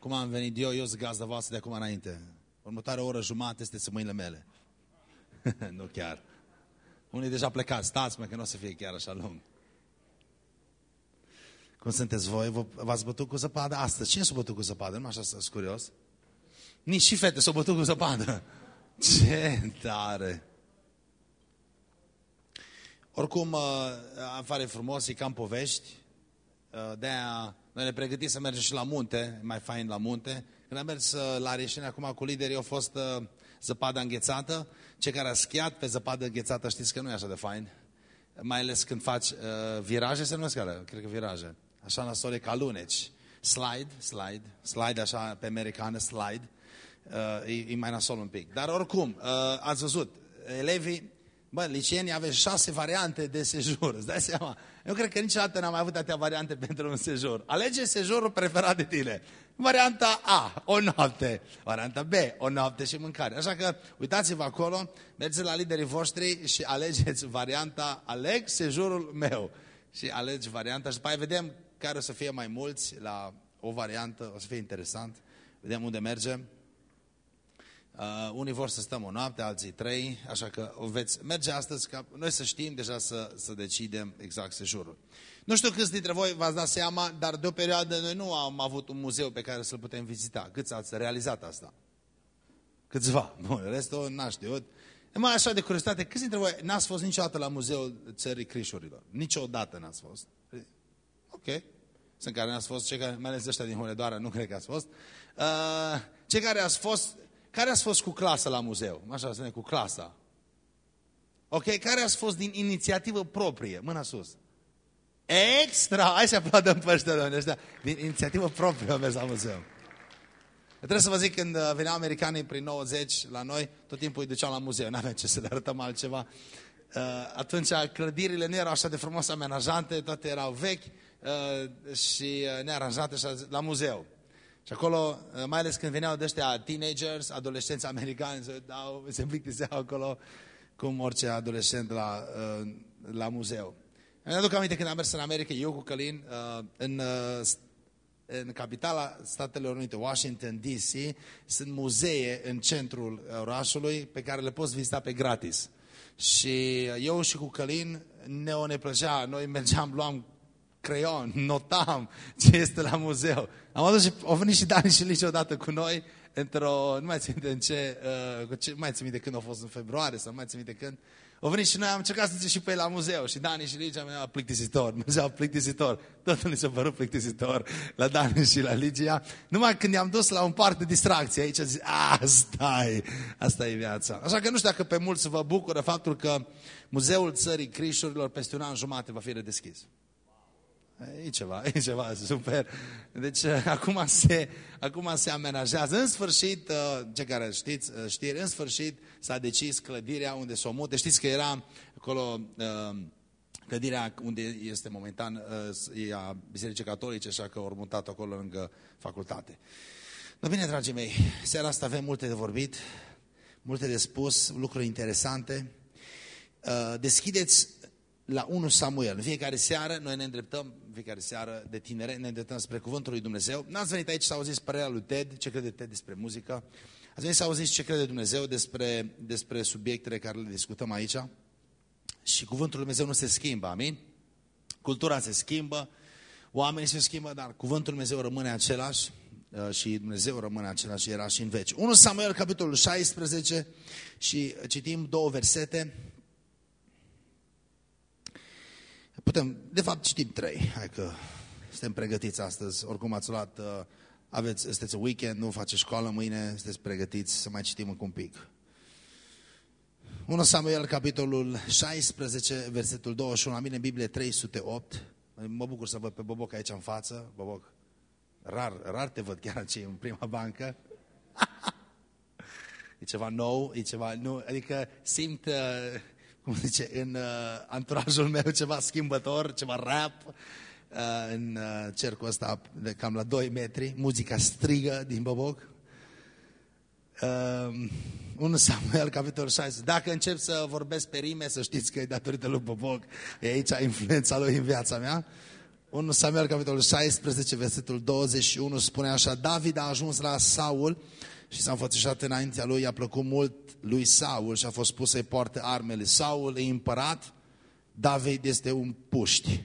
cum am venit eu, eu sunt gazda voastră de acum înainte. Următoarea oră jumate este să mâinile mele. nu chiar. Unii deja plecați, stați mă că nu o să fie chiar așa lung. Cum sunteți voi? V-ați bătut cu zăpadă astăzi? Cine s-a bătut cu zăpadă? Nu așa sunt curios. Nici și fete s-au bătut cu zăpadă. Ce tare! Oricum, afară frumos, e cam povești. De-aia noi ne pregătim să mergem și la munte, mai fain la munte. Când am mers la Reșine acum cu liderii, a fost zăpadă înghețată. Cei care a schiat pe zăpadă înghețată știți că nu e așa de fain. Mai ales când faci uh, viraje, se numesc alea, cred că viraje. Așa nasole ca luneci. Slide, slide, slide așa pe americană, slide. Uh, e, e mai nasol un pic. Dar oricum, uh, ați văzut, elevii, bă, liceenii aveți șase variante de sejur, îți dai seama? Eu cred că niciodată n-am mai avut atâtea variante pentru un sejur. Alege sejurul preferat de tine. Varianta A, o noapte. Varianta B, o noapte și mâncare. Așa că uitați-vă acolo, mergeți la liderii voștri și alegeți varianta, aleg sejurul meu. Și alegi varianta și după aia vedem care o să fie mai mulți la o variantă, o să fie interesant. Vedem unde mergem. Uh, unii vor să stăm o noapte, alții trei, așa că veți merge astăzi ca noi să știm deja să, să decidem exact sejurul. Nu știu câți dintre voi v-ați dat seama, dar de o perioadă noi nu am avut un muzeu pe care să-l putem vizita. Câți ați realizat asta? Câțiva. Bun, restul n-a știut. Mai așa de curiozitate, câți dintre voi n-ați fost niciodată la Muzeul Țării Crișurilor? Niciodată n-ați fost. Ok. Sunt care n-ați fost, cei care, mai ales ăștia din Hunedoara, nu cred că ați fost. Uh, cei care ați fost, care ați fost cu clasa la muzeu? Așa, să ne cu clasa. Ok, care ați fost din inițiativă proprie? Mâna sus. Extra! Hai să aplaudăm pe ăștia, ăștia. Din inițiativă proprie am mers la muzeu. Trebuie să vă zic, când uh, veneau americanii prin 90 la noi, tot timpul îi duceam la muzeu, n-aveam ce să le arătăm altceva. Uh, atunci clădirile nu erau așa de frumos amenajante, toate erau vechi uh, și nearanjate și la muzeu. Și acolo, mai ales când veneau de ăștia teenagers, adolescenți americani, se, dau, se plictiseau acolo cum orice adolescent la, la muzeu. Îmi aduc aminte când am mers în America, eu cu Călin, în în capitala Statelor Unite, Washington DC, sunt muzee în centrul orașului pe care le poți vizita pe gratis. Și eu și cu Călin ne o ne plăcea, noi mergeam, luam creion, notam ce este la muzeu. Am adus și, au venit și Dani și Lici odată cu noi, într-o, nu mai țin minte în ce, uh, ce, mai țin minte când a fost în februarie sau nu mai țin minte când, au venit și noi, am încercat să ducem și pe ei la muzeu. Și Dani și Ligia mi-au plictisitor. Mergeau plictisitor. Totul mi s-a părut plictisitor la Dani și la Ligia. Numai când i-am dus la un parc de distracție, aici zic, asta e, asta e viața. Așa că nu știu dacă pe mulți vă bucură faptul că Muzeul Țării Crișurilor peste un an jumate va fi redeschis. E ceva, e ceva super. Deci acum se, acum se amenajează. În sfârșit, uh, ce care știți, uh, știri, în sfârșit s-a decis clădirea unde s-o mute. Știți că era acolo uh, clădirea unde este momentan e a Bisericii Catolice, așa că au mutat acolo lângă facultate. Dar bine, dragii mei, seara asta avem multe de vorbit, multe de spus, lucruri interesante. Deschideți la 1 Samuel. În fiecare seară noi ne îndreptăm, în fiecare seară de tinere, ne îndreptăm spre Cuvântul lui Dumnezeu. N-ați venit aici să auziți părerea lui Ted, ce crede Ted despre muzică. Ați venit să auziți ce crede Dumnezeu despre, despre subiectele care le discutăm aici. Și Cuvântul lui Dumnezeu nu se schimbă, amin? Cultura se schimbă, oamenii se schimbă, dar Cuvântul lui Dumnezeu rămâne același uh, și Dumnezeu rămâne același, era și în veci. 1 Samuel, capitolul 16 și citim două versete. Putem, de fapt citim trei, hai că suntem pregătiți astăzi, oricum ați luat, uh, aveți, sunteți weekend, nu face școală mâine, sunteți pregătiți să mai citim încă un pic. 1 Samuel, capitolul 16, versetul 21, la mine în Biblie 308. Mă bucur să văd pe Boboc aici în față. Boboc, rar, rar te văd chiar aici în prima bancă. e ceva nou, e ceva nu, adică simt uh, cum zice, în uh, anturajul meu ceva schimbător, ceva rap, uh, în uh, cercul ăsta de cam la 2 metri, muzica strigă din Boboc. Uh, 1 Samuel, capitolul 6. Dacă încep să vorbesc pe rime, să știți că e datorită lui Boboc, e aici influența lui în viața mea. 1 Samuel, capitolul 16, versetul 21, spune așa, David a ajuns la Saul și s-a înfățișat înaintea lui, i-a plăcut mult lui Saul și a fost pus să-i poarte armele. Saul e împărat, David este un puști.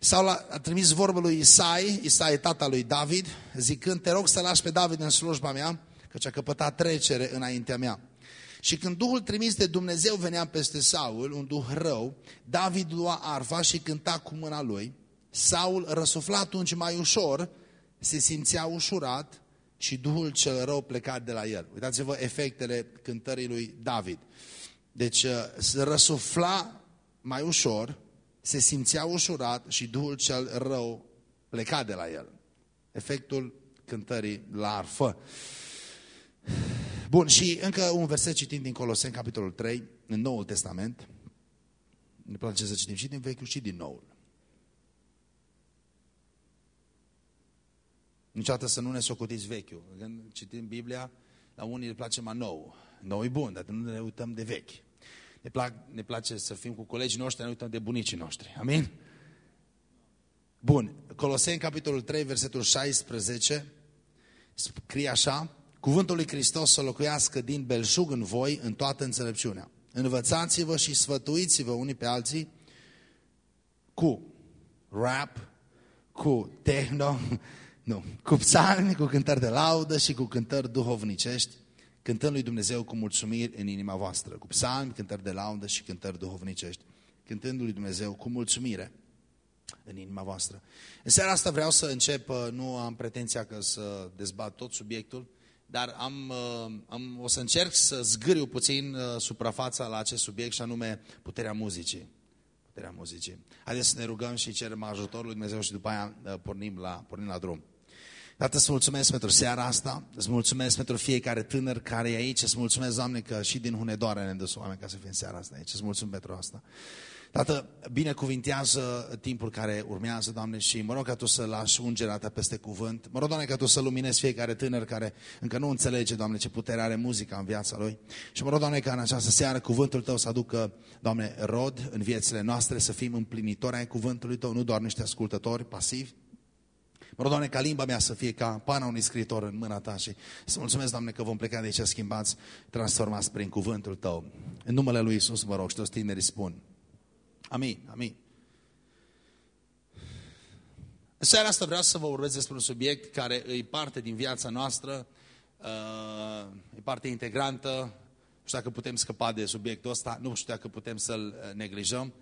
Saul a, a trimis vorbă lui Isai, Isai tata lui David, zicând, te rog să lași pe David în slujba mea, căci a căpătat trecere înaintea mea. Și când Duhul trimis de Dumnezeu venea peste Saul, un duh rău, David lua arfa și cânta cu mâna lui. Saul răsufla atunci mai ușor, se simțea ușurat și Duhul cel rău pleca de la el. Uitați-vă efectele cântării lui David. Deci uh, se răsufla mai ușor, se simțea ușurat și Duhul cel rău pleca de la el. Efectul cântării la arfă. Bun, și încă un verset citim din Coloseni, capitolul 3, în Noul Testament. Ne place să citim și din Vechiul și din Noul. Niciodată să nu ne socotiți vechiul. Când citim Biblia, la unii le place mai nou. Nou e bun, dar nu ne uităm de vechi. Ne, plac, ne place să fim cu colegii noștri, ne uităm de bunicii noștri. Amin? Bun. Coloseni, capitolul 3, versetul 16, scrie așa, Cuvântul lui Hristos să locuiască din belșug în voi, în toată înțelepciunea. Învățați-vă și sfătuiți-vă unii pe alții cu rap, cu techno, nu, cu psalmi, cu cântări de laudă și cu cântări duhovnicești, cântând lui Dumnezeu cu mulțumiri în inima voastră. Cu psalmi, cântări de laudă și cântări duhovnicești, cântând lui Dumnezeu cu mulțumire în inima voastră. În seara asta vreau să încep, uh, nu am pretenția că să dezbat tot subiectul, dar am, uh, am, o să încerc să zgâriu puțin uh, suprafața la acest subiect și anume puterea muzicii. Puterea muzicii. Haideți să ne rugăm și cerem ajutorul lui Dumnezeu și după aia pornim la, pornim la drum. Tată, îți mulțumesc pentru seara asta, îți mulțumesc pentru fiecare tânăr care e aici, îți mulțumesc, Doamne, că și din Hunedoare ne dus oameni ca să fim seara asta aici, îți mulțumesc pentru asta. Tată, binecuvintează timpul care urmează, Doamne, și mă rog ca Tu să lași ungerea Ta peste cuvânt. Mă rog, Doamne, ca Tu să luminezi fiecare tânăr care încă nu înțelege, Doamne, ce putere are muzica în viața lui. Și mă rog, Doamne, ca în această seară cuvântul Tău să aducă, Doamne, rod în viețile noastre, să fim împlinitori ai cuvântului Tău, nu doar niște ascultători pasivi, Mă rog, Doamne, ca limba mea să fie ca pana unui scriitor în mâna Ta și să mulțumesc, Doamne, că vom pleca de aici schimbați, transformați prin cuvântul Tău. În numele Lui Isus, mă rog, și toți tinerii spun. Amin, amin. În seara asta vreau să vă vorbesc despre un subiect care e parte din viața noastră, uh, e parte integrantă, nu știu dacă putem scăpa de subiectul ăsta, nu știu dacă putem să-l uh, neglijăm.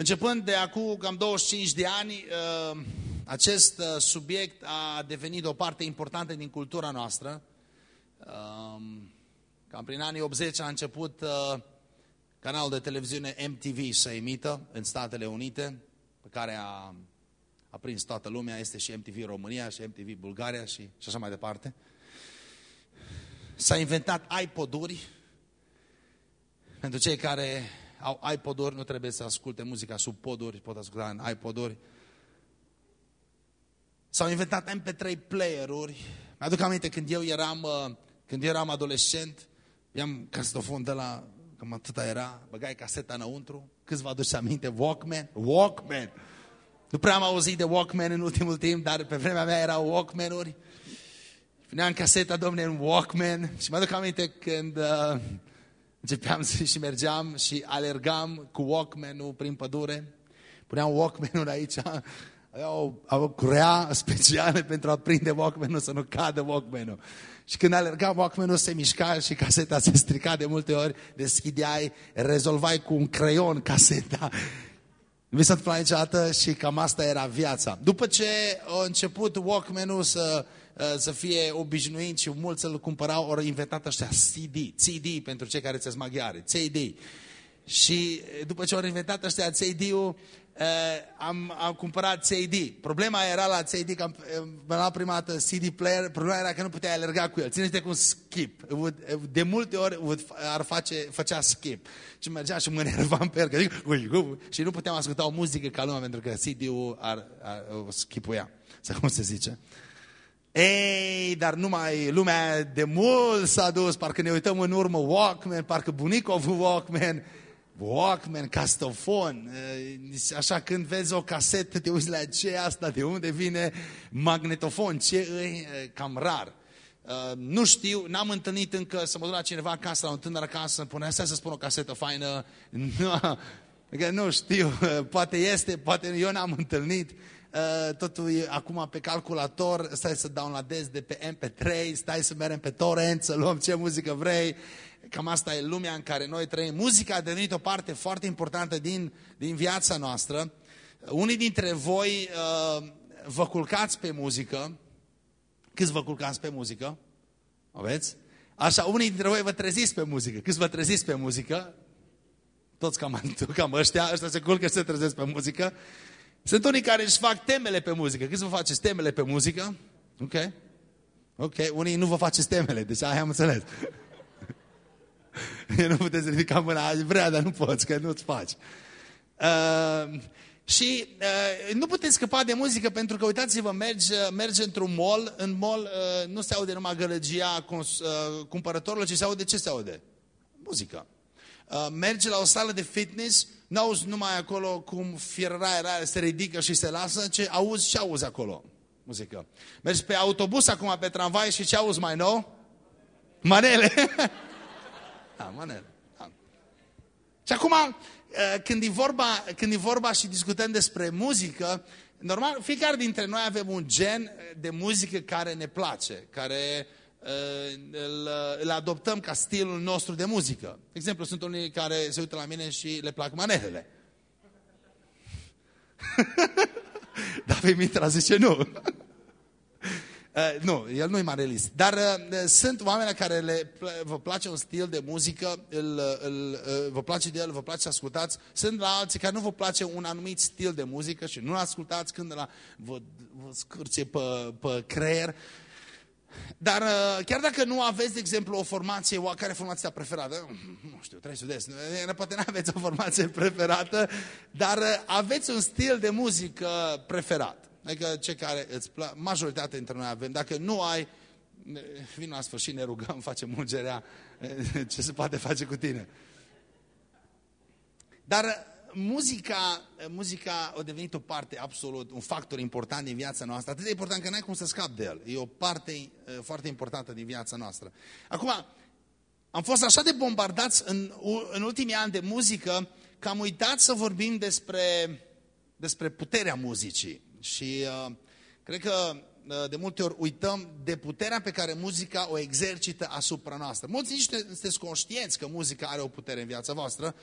Începând de acum cam 25 de ani, uh, acest subiect a devenit o parte importantă din cultura noastră. Cam prin anii 80 a început canalul de televiziune MTV să emită în Statele Unite, pe care a, a prins toată lumea, este și MTV România și MTV Bulgaria și, și așa mai departe. S-a inventat iPod-uri. Pentru cei care au iPod-uri, nu trebuie să asculte muzica sub poduri, pot asculta în iPod-uri. S-au inventat MP3 player-uri. Mi-aduc aminte când eu eram, uh, când eu eram adolescent, i-am casetofon de la cam atâta era, băgai caseta înăuntru, câți vă aduceți aminte? Walkman? Walkman! Nu prea am auzit de Walkman în ultimul timp, dar pe vremea mea erau Walkman-uri. Puneam caseta, domne, în Walkman și mă aduc aminte când uh, începeam și mergeam și alergam cu Walkman-ul prin pădure. Puneam Walkman-ul aici, aveau, aveau curea speciale pentru a prinde Walkman-ul, să nu cadă Walkman-ul. Și când alerga Walkman-ul se mișca și caseta se strica de multe ori, deschideai, rezolvai cu un creion caseta. Nu mi s-a întâmplat niciodată și cam asta era viața. După ce a început Walkman-ul să, ă, să fie obișnuit și mulți să-l cumpărau, au inventat ăștia CD, CD pentru cei care ți maghiare, CD. Și după ce au inventat ăștia CD-ul, uh, am, am cumpărat CD. Problema era la CD, că am la prima dată CD player, problema era că nu puteai alerga cu el. Țineți cu un skip. De multe ori ar face, făcea skip. Și mergea și mă enervam pe el. Că zic, ui, ui, și nu puteam asculta o muzică ca lumea, pentru că CD-ul ar, ar, ar skipuia. Sau cum se zice. Ei, dar numai lumea de mult s-a dus, parcă ne uităm în urmă Walkman, parcă bunicul a avut Walkman, Walkman, castofon, așa când vezi o casetă, te uiți la ce e asta, de unde vine magnetofon, ce e cam rar. Nu știu, n-am întâlnit încă să mă duc la cineva acasă, la un tânăr acasă, să pune asta să spun o casetă faină. Nu, nu știu, poate este, poate eu n-am întâlnit. Totul e acum pe calculator, stai să downloadezi de pe MP3, stai să mergem pe torrent, să luăm ce muzică vrei. Cam asta e lumea în care noi trăim. Muzica a devenit o parte foarte importantă din, din viața noastră. Unii dintre voi uh, vă culcați pe muzică. Câți vă culcați pe muzică? Aveți? Așa, unii dintre voi vă treziți pe muzică. Câți vă treziți pe muzică? Toți cam, cam ăștia, ăștia se culcă și se trezesc pe muzică. Sunt unii care își fac temele pe muzică. Câți vă faceți temele pe muzică? Ok. Ok, unii nu vă faceți temele, deci aia am înțeles. nu puteți ridica mâna, vrea, dar nu poți, că nu-ți faci. Uh, și uh, nu puteți scăpa de muzică pentru că, uitați-vă, mergi, mergi într-un mall, în mall uh, nu se aude numai gălăgia cons, uh, cumpărătorului, ci se aude ce se aude? Muzică. Uh, mergi la o sală de fitness, nu auzi numai acolo cum fierăraia se ridică și se lasă, ce auzi și auzi acolo? Muzică. Mergi pe autobuz acum, pe tramvai și ce auzi mai nou? Manele. Da, manele. Da. Și acum, uh, când e, vorba, când e vorba și discutăm despre muzică, normal, fiecare dintre noi avem un gen de muzică care ne place, care uh, îl, îl adoptăm ca stilul nostru de muzică. De exemplu, sunt unii care se uită la mine și le plac manelele. David Mitra zice nu. Uh, nu, el nu e marelist. Dar uh, sunt oameni care le, vă place un stil de muzică, îl, îl, uh, vă place de el, vă place să ascultați. Sunt la alții care nu vă place un anumit stil de muzică și nu ascultați când la, vă, vă scârție pe, pe creier. Dar uh, chiar dacă nu aveți, de exemplu, o formație, o, care e formația preferată? Nu știu, trebuie să vedeți. Poate nu aveți o formație preferată, dar uh, aveți un stil de muzică preferat. Adică ce care îți plac, majoritatea dintre noi avem. Dacă nu ai, vin la sfârșit, ne rugăm, facem mulgerea, ce se poate face cu tine. Dar muzica, muzica a devenit o parte absolut, un factor important din viața noastră, atât de important că n-ai cum să scapi de el. E o parte eh, foarte importantă din viața noastră. Acum, am fost așa de bombardați în, în ultimii ani de muzică că am uitat să vorbim despre, despre puterea muzicii. Și uh, cred că uh, de multe ori uităm de puterea pe care muzica o exercită asupra noastră. Mulți nici sunteți conștienți că muzica are o putere în viața voastră,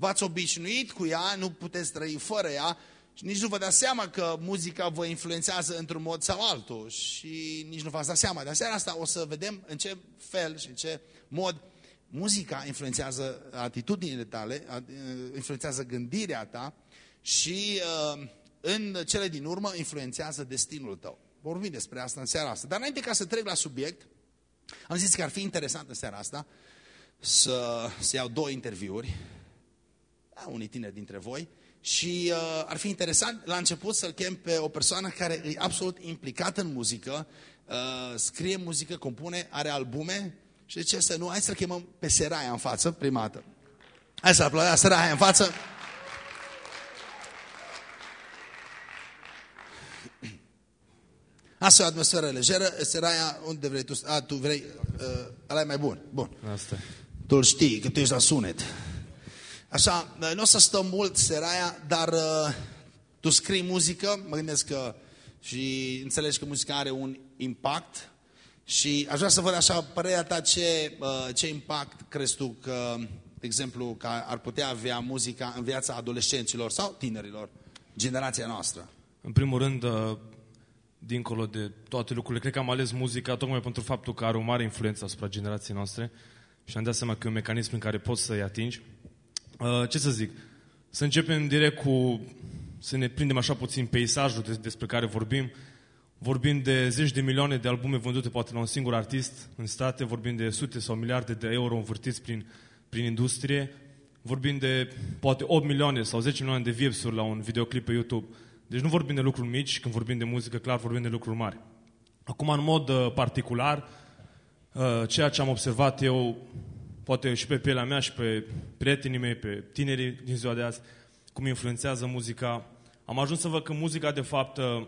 v-ați obișnuit cu ea, nu puteți trăi fără ea și nici nu vă dați seama că muzica vă influențează într-un mod sau altul și nici nu v-ați dat seama. De seara asta o să vedem în ce fel și în ce mod muzica influențează atitudinile tale, uh, influențează gândirea ta și uh, în cele din urmă influențează destinul tău. Vorbim despre asta în seara asta. Dar înainte ca să trec la subiect, am zis că ar fi interesant în seara asta să, să iau două interviuri a unii tineri dintre voi și uh, ar fi interesant la început să-l chem pe o persoană care e absolut implicată în muzică, uh, scrie muzică, compune, are albume și de ce să nu? Hai să-l chemăm pe Seraia în față, prima dată. Hai să aplaudăm Seraia în față. Asta e o atmosferă lejeră, Seraia, unde vrei tu? A, tu vrei, uh, ăla e mai bun. Bun. Asta Tu îl știi, că tu ești la sunet. Așa, uh, nu o să stăm mult, Seraia, dar uh, tu scrii muzică, mă gândesc că și înțelegi că muzica are un impact și aș vrea să văd așa părerea ta ce, uh, ce impact crezi tu că, de exemplu, că ar putea avea muzica în viața adolescenților sau tinerilor, generația noastră. În primul rând, uh, dincolo de toate lucrurile. Cred că am ales muzica tocmai pentru faptul că are o mare influență asupra generației noastre și am dat seama că e un mecanism în care poți să-i atingi. Uh, ce să zic? Să începem direct cu... să ne prindem așa puțin peisajul despre care vorbim. Vorbim de zeci de milioane de albume vândute poate la un singur artist în state, vorbim de sute sau miliarde de euro învârtiți prin, prin industrie, vorbim de poate 8 milioane sau 10 milioane de views la un videoclip pe YouTube. Deci nu vorbim de lucruri mici, când vorbim de muzică, clar vorbim de lucruri mari. Acum, în mod uh, particular, uh, ceea ce am observat eu, poate și pe pielea mea și pe prietenii mei, pe tinerii din ziua de azi, cum influențează muzica. Am ajuns să văd că muzica, de fapt, uh,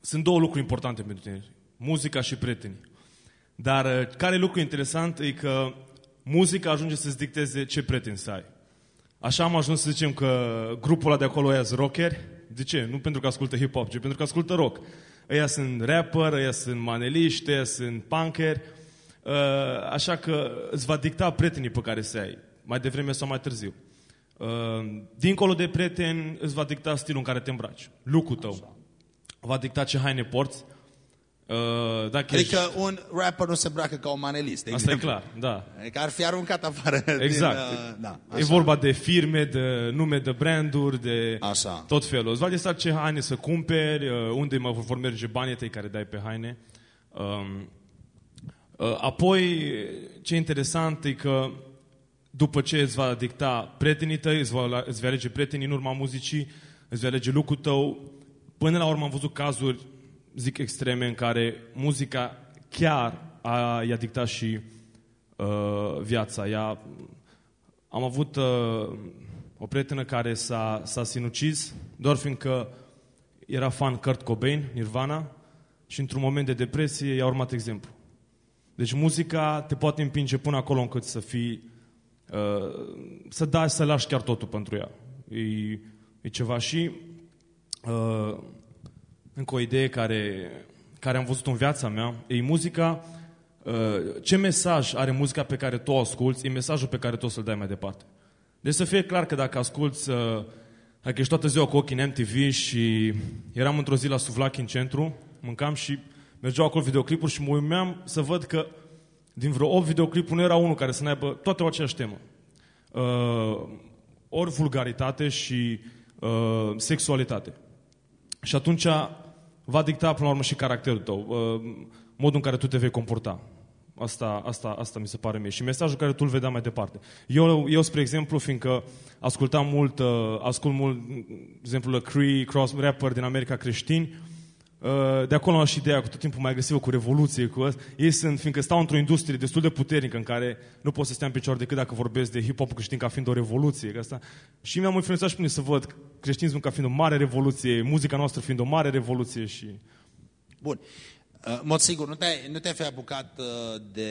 sunt două lucruri importante pentru tine. Muzica și prietenii. Dar uh, care e lucru interesant e că muzica ajunge să-ți dicteze ce prieteni să ai. Așa am ajuns să zicem că grupul ăla de acolo ăia sunt rockeri. De ce? Nu pentru că ascultă hip-hop, ci pentru că ascultă rock. Ăia sunt rapper, ăia sunt maneliști, ăia sunt punkeri. Uh, așa că îți va dicta prietenii pe care să ai, mai devreme sau mai târziu. Uh, dincolo de prieteni, îți va dicta stilul în care te îmbraci. Lucrul tău. Va dicta ce haine porți. Uh, dacă Adică ești... un rapper nu se îmbracă ca un manelist. de Asta e exemplu. clar, da. Adică ar fi aruncat afară. Exact. Din, uh, da, E vorba de firme, de nume de branduri, de Așa. tot felul. Îți va lista ce haine să cumperi, uh, unde mă vor merge banii tăi care dai pe haine. Um, uh, apoi, ce e interesant e că după ce îți va dicta prietenii tăi, îți va, îți va alege prietenii în urma muzicii, îți va alege lucrul tău. Până la urmă am văzut cazuri, zic extreme, în care muzica chiar a, i-a dictat și uh, viața. Ea, am avut uh, o prietenă care s-a, s-a sinucis doar fiindcă era fan Kurt Cobain, Nirvana, și într-un moment de depresie i-a urmat exemplu. Deci muzica te poate împinge până acolo încât să fii, uh, să dai, să lași chiar totul pentru ea. E, e ceva și uh, încă o idee care, care am văzut în viața mea, e muzica, uh, ce mesaj are muzica pe care tu o asculți, e mesajul pe care tu o să-l dai mai departe. Deci să fie clar că dacă asculți, uh, dacă ești toată ziua cu ochii în MTV și eram într-o zi la Suvlachi în centru, mâncam și mergeau acolo videoclipuri și mă uimeam să văd că din vreo 8 videoclipuri nu era unul care să n-aibă toate o aceeași temă. Uh, ori vulgaritate și uh, sexualitate. Și atunci va dicta până la urmă și caracterul tău, uh, modul în care tu te vei comporta. Asta, asta, asta mi se pare mie. Și mesajul care tu îl vedea mai departe. Eu, eu spre exemplu, fiindcă ascultam mult, uh, ascult mult, de exemplu, la Cree, cross rapper din America creștini, uh, de acolo am și ideea cu tot timpul mai agresivă, cu revoluție, cu asta. Ei sunt, fiindcă stau într-o industrie destul de puternică în care nu poți să stea în picior decât dacă vorbesc de hip-hop creștin ca fiind o revoluție. Că asta. Și mi-am influențat și pe mine să văd creștinismul ca fiind o mare revoluție, muzica noastră fiind o mare revoluție și... Bun. Uh, În mod sigur, nu te-ai, nu te-ai fi apucat uh, de,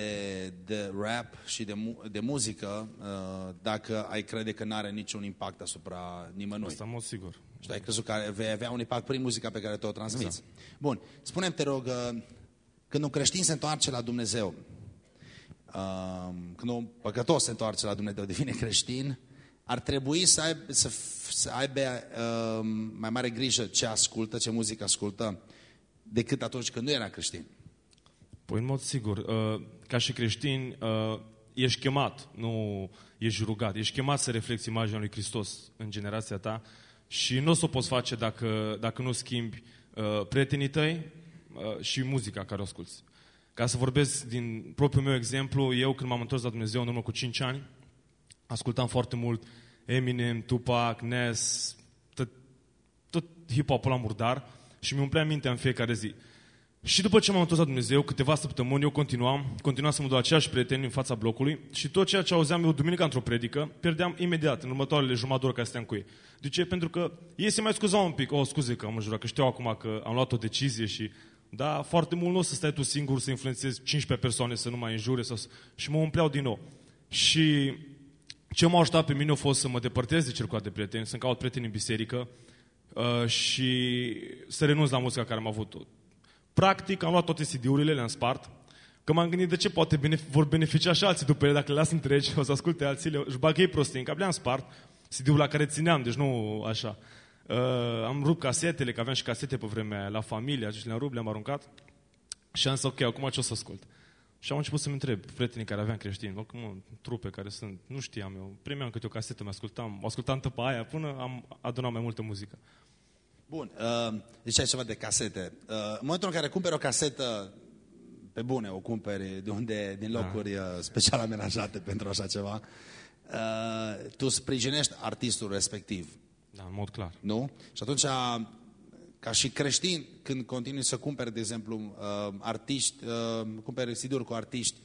de rap și de, mu- de muzică uh, dacă ai crede că nu are niciun impact asupra nimănui. Asta în mod sigur. Și ai crezut că vei avea un impact prin muzica pe care tu o transmiți. Bun. Spune-mi, te rog, uh, când un creștin se întoarce la Dumnezeu, uh, când un păcătos se întoarce la Dumnezeu, devine creștin, ar trebui să aibă, să, f- să aibă uh, mai mare grijă ce ascultă, ce muzică ascultă, decât atunci când nu era creștin. Păi în mod sigur, uh, ca și creștini, uh, ești chemat, nu ești rugat. Ești chemat să reflecti imaginea lui Hristos în generația ta și nu o să o poți face dacă, dacă nu schimbi uh, prietenii tăi uh, și muzica care o asculti. Ca să vorbesc din propriul meu exemplu, eu când m-am întors la Dumnezeu în urmă cu 5 ani, ascultam foarte mult Eminem, Tupac, Nas, tot, tot hip-hop-ul la murdar și mi umplea mintea în fiecare zi. Și după ce m-am întors la Dumnezeu, câteva săptămâni, eu continuam, continuam să mă duc aceiași prieteni în fața blocului și tot ceea ce auzeam eu duminica într-o predică, pierdeam imediat, în următoarele jumătate de oră care stăteam cu ei. De ce? Pentru că ei se mai scuzau un pic. O, scuze că am înjurat, că știu acum că am luat o decizie și... Da, foarte mult nu o să stai tu singur să influențezi 15 persoane să nu mai înjure sau... să- și mă umpleau din nou. Și ce m-a ajutat pe mine a fost să mă depărtez de circulat de prieteni, să-mi caut prieteni în biserică uh, și să renunț la muzica care am avut-o. Practic, am luat toate CD-urile, le-am spart, că m-am gândit de ce poate benef- vor beneficia și alții după ele, dacă le las întregi, o să asculte alții, le- își bag ei prostii în cap, le-am spart, CD-ul la care țineam, deci nu așa. Uh, am rupt casetele, că aveam și casete pe vremea aia, la familie, și le-am rupt, le-am aruncat și am zis, ok, acum ce o să ascult? Și am început să-mi întreb prietenii care aveam creștini, oricum mă, trupe care sunt, nu știam eu, primeam câte o casetă, mă ascultam, o ascultam pe aia până am adunat mai multă muzică. Bun, uh, ziceai ceva de casete. Uh, în momentul în care cumperi o casetă, pe bune, o cumperi de unde, din locuri uh, special amenajate pentru așa ceva, uh, tu sprijinești artistul respectiv, Da, în mod clar. nu? Și atunci, ca și creștin, când continui să cumperi, de exemplu, uh, artiști, uh, cumperi CD-uri cu artiști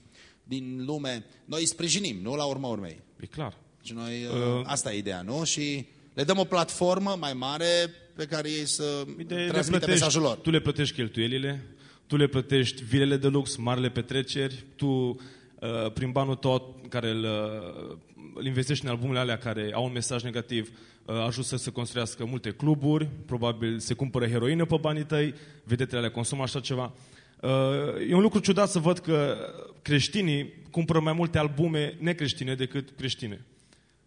din lume, noi îi sprijinim, nu la urma urmei. E clar. Și noi, uh, asta e ideea, nu? Și le dăm o platformă mai mare pe care ei să Ideea e, le transmită plătești, mesajul lor. Tu le plătești cheltuielile, tu le plătești vilele de lux, marile petreceri, tu uh, prin banul tot care îl, uh, îl investești în albumele alea care au un mesaj negativ, uh, ajută să se construiască multe cluburi, probabil se cumpără heroină pe banii tăi, vedetele alea consumă așa ceva. Uh, e un lucru ciudat să văd că creștinii cumpără mai multe albume necreștine decât creștine.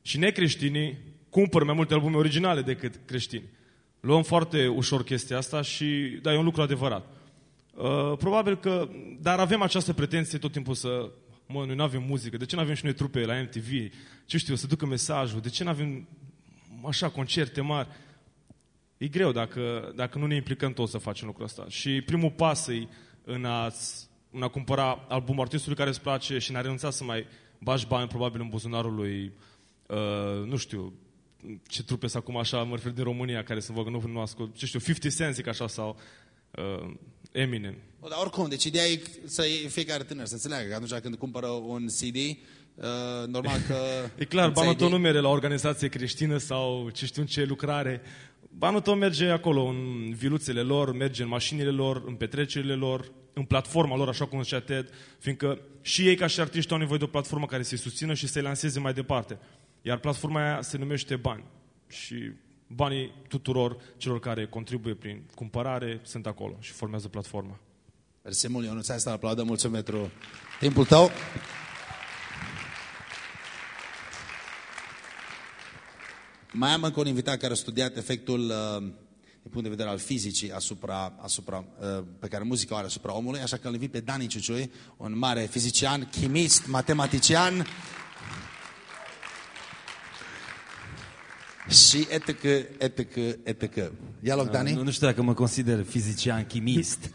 Și necreștinii cumpără mai multe albume originale decât creștini. Luăm foarte ușor chestia asta și, da, e un lucru adevărat. Uh, probabil că, dar avem această pretenție tot timpul să, mă, noi nu avem muzică, de ce nu avem și noi trupe la MTV, ce știu, să ducă mesajul, de ce nu avem așa concerte mari? E greu dacă, dacă nu ne implicăm toți să facem lucrul ăsta. Și primul pas e în a, în a cumpăra albumul artistului care îți place și în a renunța să mai bași bani probabil în buzunarul lui, uh, nu știu, ce trupe sunt acum așa, mă refer din România, care să vă nu, nu ascult, ce știu, 50 Cent, zic așa, sau uh, Eminem. O, dar oricum, deci ideea e să fiecare tânăr să înțeleagă că atunci când cumpără un CD, uh, normal că... E clar, îți ai banul tău idei. nu merge la organizație creștină sau ce știu în ce lucrare. Banul tău merge acolo, în viluțele lor, merge în mașinile lor, în petrecerile lor, în platforma lor, așa cum zicea Ted, fiindcă și ei ca și artiști au nevoie de o platformă care să-i susțină și să-i lanseze mai departe. Iar platforma aia se numește bani. Și banii tuturor celor care contribuie prin cumpărare sunt acolo și formează platforma. Mersi mult, Ionuț, hai să aplaudăm, mulțumim pentru timpul tău. Mai am încă un invitat care a studiat efectul uh, din punct de vedere al fizicii asupra, asupra, uh, pe care muzica o are asupra omului, așa că îl invit pe Dani Ciuciui, un mare fizician, chimist, matematician și etc, etc, etc. Ia loc, Dani. Nu, nu știu dacă mă consider fizician chimist.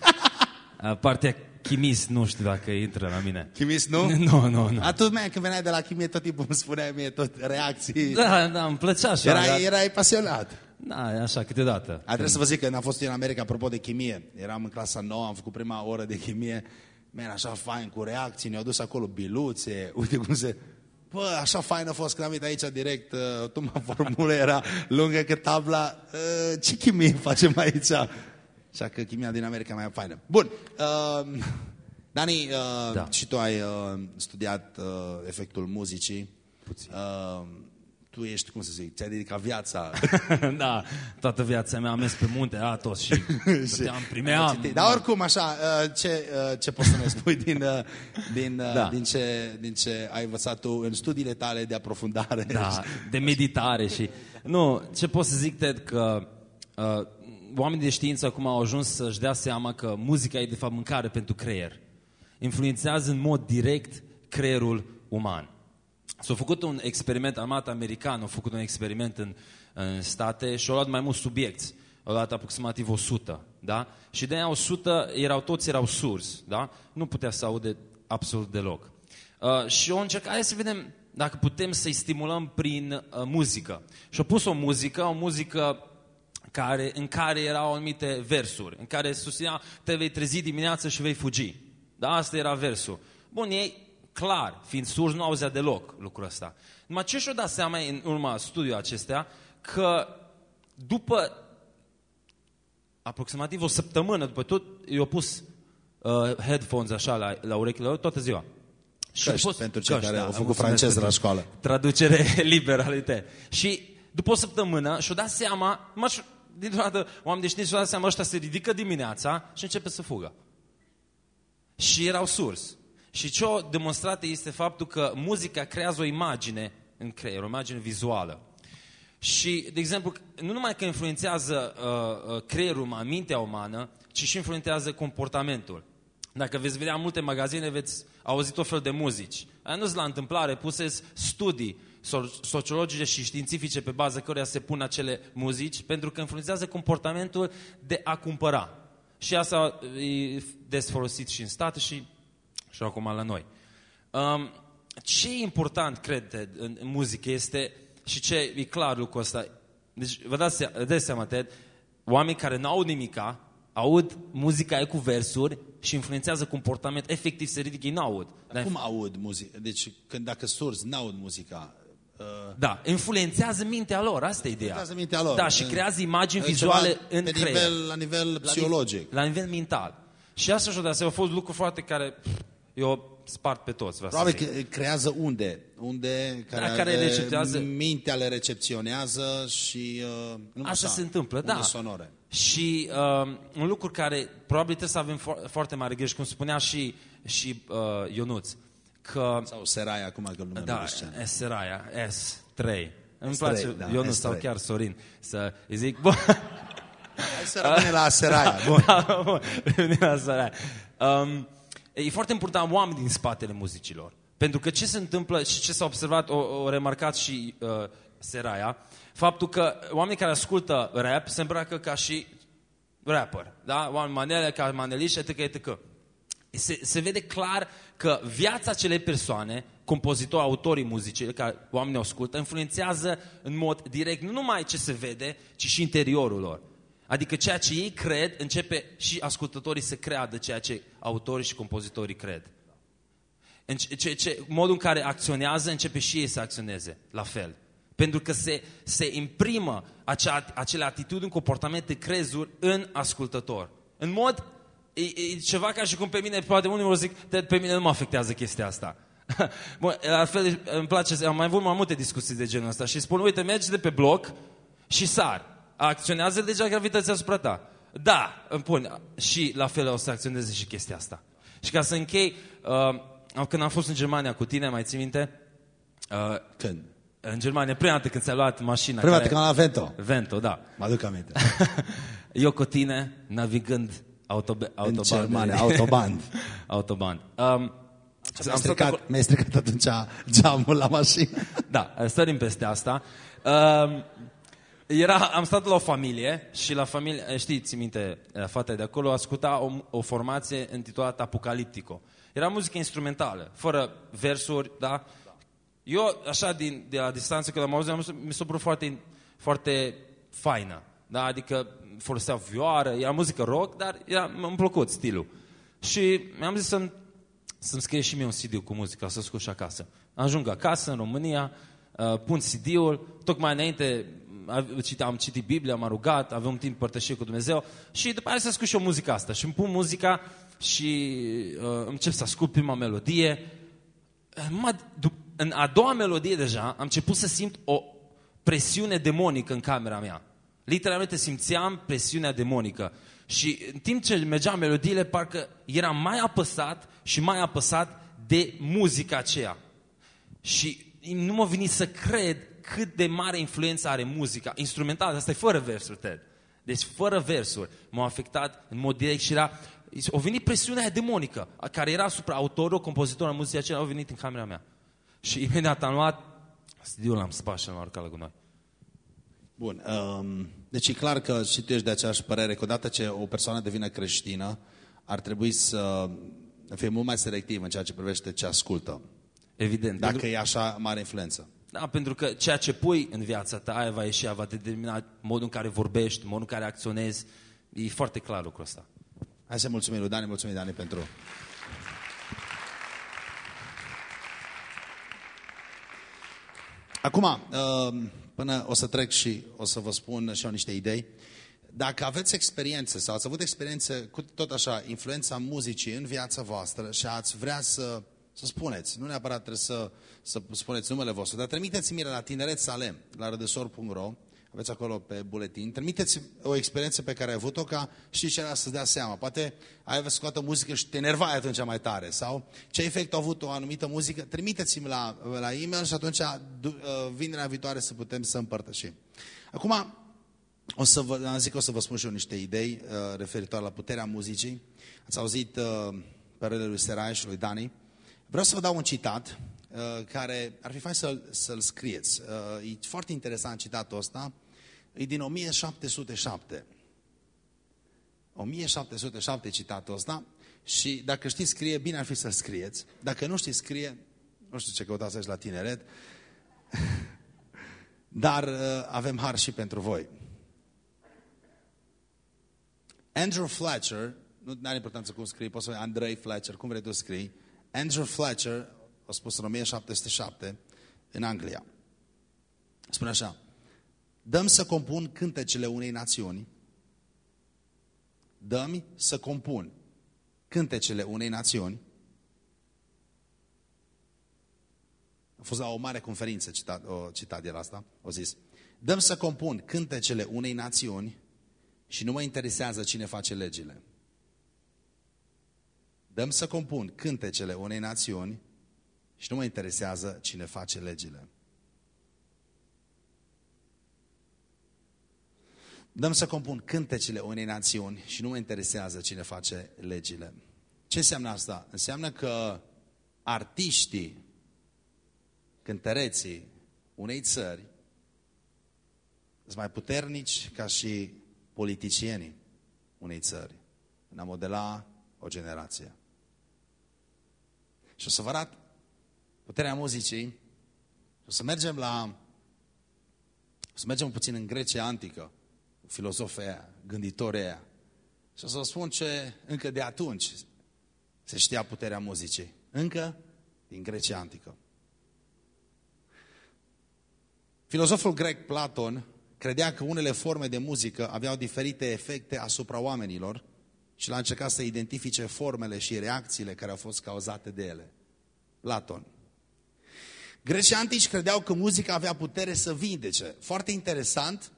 Uh, Partea chimist nu știu dacă intră la mine. Chimist, nu? Nu, nu, nu. Atunci, man, când veneai de la chimie, tot timpul îmi spuneai mie tot reacții. Da, da, îmi plăcea așa. Erai, dar- erai pasionat. Da, așa, câteodată. A, trebuie să vă zic că n-am fost eu în America, apropo de chimie. Eram în clasa 9, am făcut prima oră de chimie. Man, așa fain, cu reacții, ne-au dus acolo biluțe, uite cum se... Bă, așa fain a fost când am venit aici direct, uh, tuma formulă era lungă că tabla. Uh, ce chimie facem aici? Așa că chimia din America e mai faină. Bun. Uh, Dani, uh, Da. și tu ai uh, studiat uh, efectul muzicii. Puțin. Uh, tu ești, cum să zic, ți-ai dedicat viața da, toată viața mea am mers pe munte Atos și stăteam, primeam. Dar oricum, așa, uh, ce, uh, ce poți să ne spui din, uh, din, uh, Da. din, ce, din ce ai învățat tu în studiile tale de aprofundare? Da, de meditare și... Nu, ce pot să zic, Ted, că uh, oamenii de știință acum au ajuns să-și dea seama că muzica e de fapt mâncare pentru creier. Influențează în mod direct creierul uman. S-a făcut un experiment, armata americană a făcut un experiment în, în state și au luat mai mulți subiecti. Au luat aproximativ 100, da? Și de aia 100 erau, toți erau surzi, da? Nu putea să aude absolut deloc. Uh, și au încercat, hai să vedem dacă putem să-i stimulăm prin uh, muzică. Și au pus o muzică, o muzică care, în care erau anumite versuri, în care susținea, te vei trezi dimineața și vei fugi. Da, asta era versul. Bun, ei, clar, fiind surzi, nu auzea deloc lucrul ăsta. Numai ce și-o dat seama în urma studiului acestea, că după aproximativ o săptămână, după tot, i-au pus uh, headphones așa la, la urechile lor toată ziua. Căști, după- pentru cei care au făcut mulțumesc franceză pentru la școală. Traducere liberă al lui Ted. Și după o săptămână și-o dat seama, mă, și- dintr-o dată, oameni de știință și-o dat seama, ăștia se ridică dimineața și începe să fugă. Și erau surzi. Și ce au demonstrat este faptul că muzica creează o imagine în creier, o imagine vizuală. Și, de exemplu, nu numai că influențează uh, uh, creierul uman, mintea umană, ci și influențează comportamentul. Dacă veți vedea în multe magazine, veți auzi tot fel de muzici. Aia nu la întâmplare, puse studii so- sociologice și științifice pe bază căruia se pun acele muzici, pentru că influențează comportamentul de a cumpăra. Și asta e des folosit și în state și, și acum la noi. Um, ce e important, cred, Ted, în, în muzică este, și ce e clar lucrul ăsta, deci vă dați, se- vă dați seama, Ted, oameni care n-au nimica, aud muzica e cu versuri și influențează comportament, efectiv se ridică, ei n-aud. Dar cum aud muzică? Deci când dacă surzi, n-aud muzica. Uh, Da, influențează mintea lor, asta e ideea. Influențează mintea lor. Da, și În- creează imagini ceva vizuale în pe creier. nivel, la nivel La psihologic. nivel- La nivel mental. Și asta și-o dat seama, au fost lucruri foarte care pff, eu spart pe toți, vreau să Probabil zic. că creează unde? Unde care, Da, care e, receptează- mintea le recepționează și uh, nu Așa așa, se întâmplă, unde da. sonore. Și uh, un lucru care probabil trebuie să avem fo- foarte mare grijă, cum spunea și, și uh, Ionuț, că Sau Serai acum că numele Da, de scenă. S-Raia, S3. Îmi S3, place da, Ionus S3. sau chiar Sorin să îi zic, bă, Hai să rămâne la Seraia. Bun. da, bă, revenim la Săraia. Um, e foarte important oameni din spatele muzicilor. Pentru că ce se întâmplă și ce s-a observat, o, o remarcat și uh, Seraia, faptul că oamenii care ascultă rap se îmbracă ca și rapper. Da? Oameni manele, ca maneliști, etc. etc. Se, se vede clar că viața acelei persoane, compozitori, autorii muzicii, care oamenii o ascultă, influențează în mod direct nu numai ce se vede, ci și interiorul lor. Adică ceea ce ei cred, începe și ascultătorii să creadă ceea ce autorii și compozitorii cred. În ce, ce, ce, modul în care acționează, începe și ei să acționeze la fel. Pentru că se, se imprimă acea, acele atitudini, comportamente, crezuri în ascultător. În mod, e, e ceva ca și cum pe mine, poate unii vor zic, "Ted, pe mine nu mă afectează chestia asta. Bun, la fel, îmi place, am mai avut mai multe discuții de genul ăsta și spun, uite, mergi de pe bloc și sar. Acționează deja gravitația asupra ta. Da, îmi pun. Și la fel o să acționeze și chestia asta. Și ca să închei, uh, când am fost în Germania cu tine, mai ții minte? Uh, Când? în Germania, prima dată când ți-a luat mașina. Prima care- dată când am la Vento. Vento, da. Mă aduc aminte. Eu cu tine, navigând autobe, autobande. Germania, autoband. autoband. Um, Mi-ai stricat, mi-ai stricat atunci geamul la mașină. Da, sărim peste asta. Um, era, am stat la o familie și la familie, știți, ți minte, fata de acolo, asculta o, o formație intitulată Apocaliptico. Era muzică instrumentală, fără versuri, da? Eu, așa, din, de la distanță, când am auzit, am- mi s-a părut foarte, foarte faină. Da? Adică folosea vioară, era muzică rock, dar era, mi-a plăcut stilul. Și mi-am zis să-mi, să-mi scrie și mie un CD cu muzică, să ascult și acasă. Ajung acasă, în România, uh, pun CD-ul, tocmai înainte a- cite- am citit Biblia, m-am rugat, aveam timp părtășie cu Dumnezeu și după aia să ascult și eu muzica asta. Și îmi pun muzica și uh, încep să ascult prima melodie. Mă, dup- în a doua melodie deja am început să simt o presiune demonică în camera mea. Literalmente simțeam presiunea demonică. Și în timp ce mergeam melodiile, parcă eram mai apăsat și mai apăsat de muzica aceea. Și nu m-a venit să cred cât de mare influență are muzica instrumentală. Asta e fără versuri, Ted. Deci fără versuri. M-a afectat în mod direct și era... O venit presiunea aia demonică, care era asupra autorului, compozitorul muzicii acelea, au venit în camera mea. Și imediat am luat CD-ul, l-am spart și l-am aruncat la gunoi. Bun, um, deci e clar că și tu ești de aceeași părere că odată ce o persoană devine creștină, ar trebui să fie mult mai selectiv în ceea ce privește ce ascultă. Evident. Dacă Pentru, e așa mare influență. Da, pentru că ceea ce pui în viața ta, aia va ieși, aia va determina modul în care vorbești, modul în care acționezi. E foarte clar lucrul ăsta. Hai să mulțumim lui Dani, mulțumim Dani pentru... Acum, uh, până o să trec și o să vă spun și eu niște idei. Dacă aveți experiențe sau ați avut experiențe cu tot așa, influența muzicii în viața voastră și ați vrea să, să spuneți, nu neapărat trebuie să, să spuneți numele vostru, dar trimiteți-mi la tineret salem, la rădăsor.ro, aveți acolo pe buletin, trimiteți o experiență pe care ai avut-o ca și celălalt să-ți dea seama. Poate ai scoată muzică și te enervai atunci mai tare sau ce efect a avut o anumită muzică, trimiteți-mi la, la e-mail și atunci du- uh, vinerea viitoare să putem să împărtășim. Acum, o să vă, am zis că o să vă spun și eu niște idei uh, referitoare la puterea muzicii. Ați auzit uh, părerele lui Serai și lui Dani. Vreau să vă dau un citat uh, care ar fi fain să-l, să-l scrieți. Uh, e foarte interesant citatul ăsta. E din 1707. 1707 e citatul ăsta și dacă știți scrie, bine ar fi să scrieți. Dacă nu știți scrie, nu știu ce căutați aici la tineret, dar uh, avem har și pentru voi. Andrew Fletcher, nu are importanță cum scrii, poți să Andrei Fletcher, cum vrei tu scrii, Andrew Fletcher a spus în 1707 în Anglia. Spune așa, dăm să compun cântecele unei națiuni, dăm să compun cântecele unei națiuni, a fost la o mare conferință citat, o citat el asta, o zis, dăm să compun cântecele unei națiuni și nu mă interesează cine face legile. Dăm să compun cântecele unei națiuni și nu mă interesează cine face legile. Dăm să compun cântecele unei națiuni și nu mă interesează cine face legile. Ce înseamnă asta? Înseamnă că artiștii, cântăreții unei țări sunt mai puternici ca și politicienii unei țări în a modela o generație. Și o să vă arăt puterea muzicii. O să mergem la... O să mergem puțin în Grecia antică, filozofia, gânditoria. Și o să vă spun ce încă de atunci se știa puterea muzicii. Încă din Grecia antică. Filozoful grec Platon credea că unele forme de muzică aveau diferite efecte asupra oamenilor și l-a încercat să identifice formele și reacțiile care au fost cauzate de ele. Platon. Grecii antici credeau că muzica avea putere să vindece. Foarte interesant,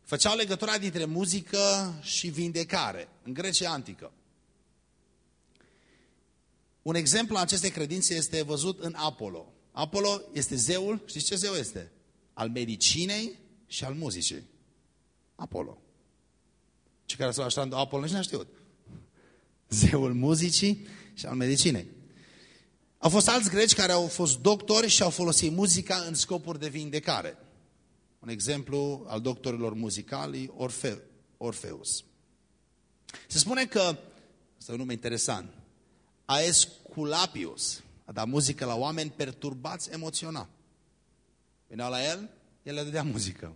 făceau legătura dintre muzică și vindecare în Grecia antică. Un exemplu a acestei credințe este văzut în Apollo. Apollo este zeul, știți ce zeu este? Al medicinei și al muzicii. Apollo. Cei care s-au așteptat Apollo nici n-a știut. Zeul muzicii și al medicinei. Au fost alți greci care au fost doctori și au folosit muzica în scopuri de vindecare. Un exemplu al doctorilor muzicali, Orfe, Orfeus. Se spune că, este un nume interesant, Aesculapius a dat muzică la oameni perturbați emoțional. Veneau la el, el le dădea muzică.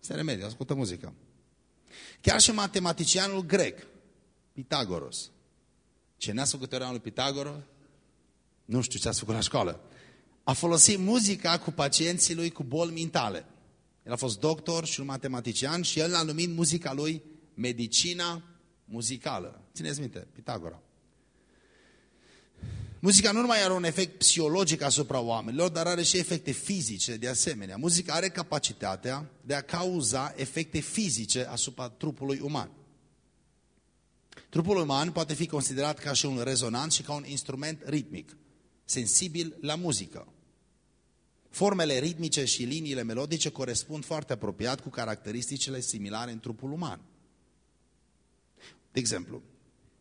Este remediu, ascultă muzică. Chiar și matematicianul grec, Pitagoros. Ce n-a făcut teorema lui Pitagoros? Nu știu ce a făcut la școală. A folosit muzica cu pacienții lui cu boli mentale. El a fost doctor și un matematician și el a numit muzica lui medicina muzicală. Țineți minte, Pitagora. Muzica nu numai are un efect psihologic asupra oamenilor, dar are și efecte fizice de asemenea. Muzica are capacitatea de a cauza efecte fizice asupra trupului uman. Trupul uman poate fi considerat ca și un rezonant și ca un instrument ritmic, sensibil la muzică. Formele ritmice și liniile melodice corespund foarte apropiat cu caracteristicile similare în trupul uman. De exemplu,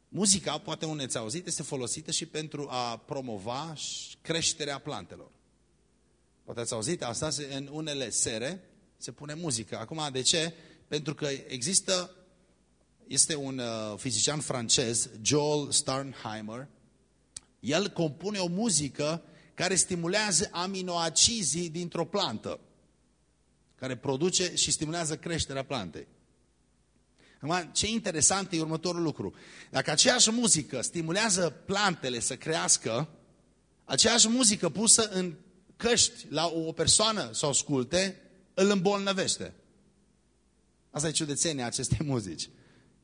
Muzica, poate unde ți auzit, este folosită și pentru a promova creșterea plantelor. Poate ați auzit asta, în unele sere se pune muzică. Acum, de ce? Pentru că există, este un uh, fizician francez, Joel Starnheimer, el compune o muzică care stimulează aminoacizii dintr-o plantă, care produce și stimulează creșterea plantei. Acum, ce interesant e următorul lucru. Dacă aceeași muzică stimulează plantele să crească, aceeași muzică pusă în căști la o persoană să o asculte, îl îmbolnăvește. Asta e ciudățenia acestei muzici.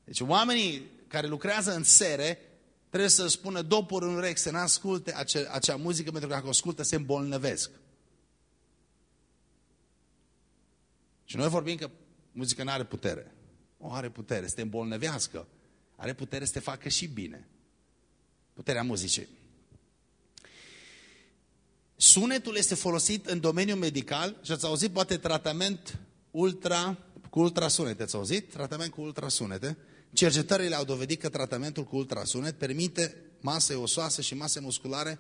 Deci oamenii care lucrează în sere trebuie să spună dopuri în urechi să nu asculte acea, acea muzică, pentru că dacă o ascultă se îmbolnăvesc. Și noi vorbim că muzica nu are putere. O are putere să te îmbolnăvească. Are putere să te facă și bine. Puterea muzicii. Sunetul este folosit în domeniul medical și ați auzit poate tratament ultra, cu ultrasunete. Ați auzit? Tratament cu ultrasunete. Cercetările au dovedit că tratamentul cu ultrasunet permite mase osoase și mase musculare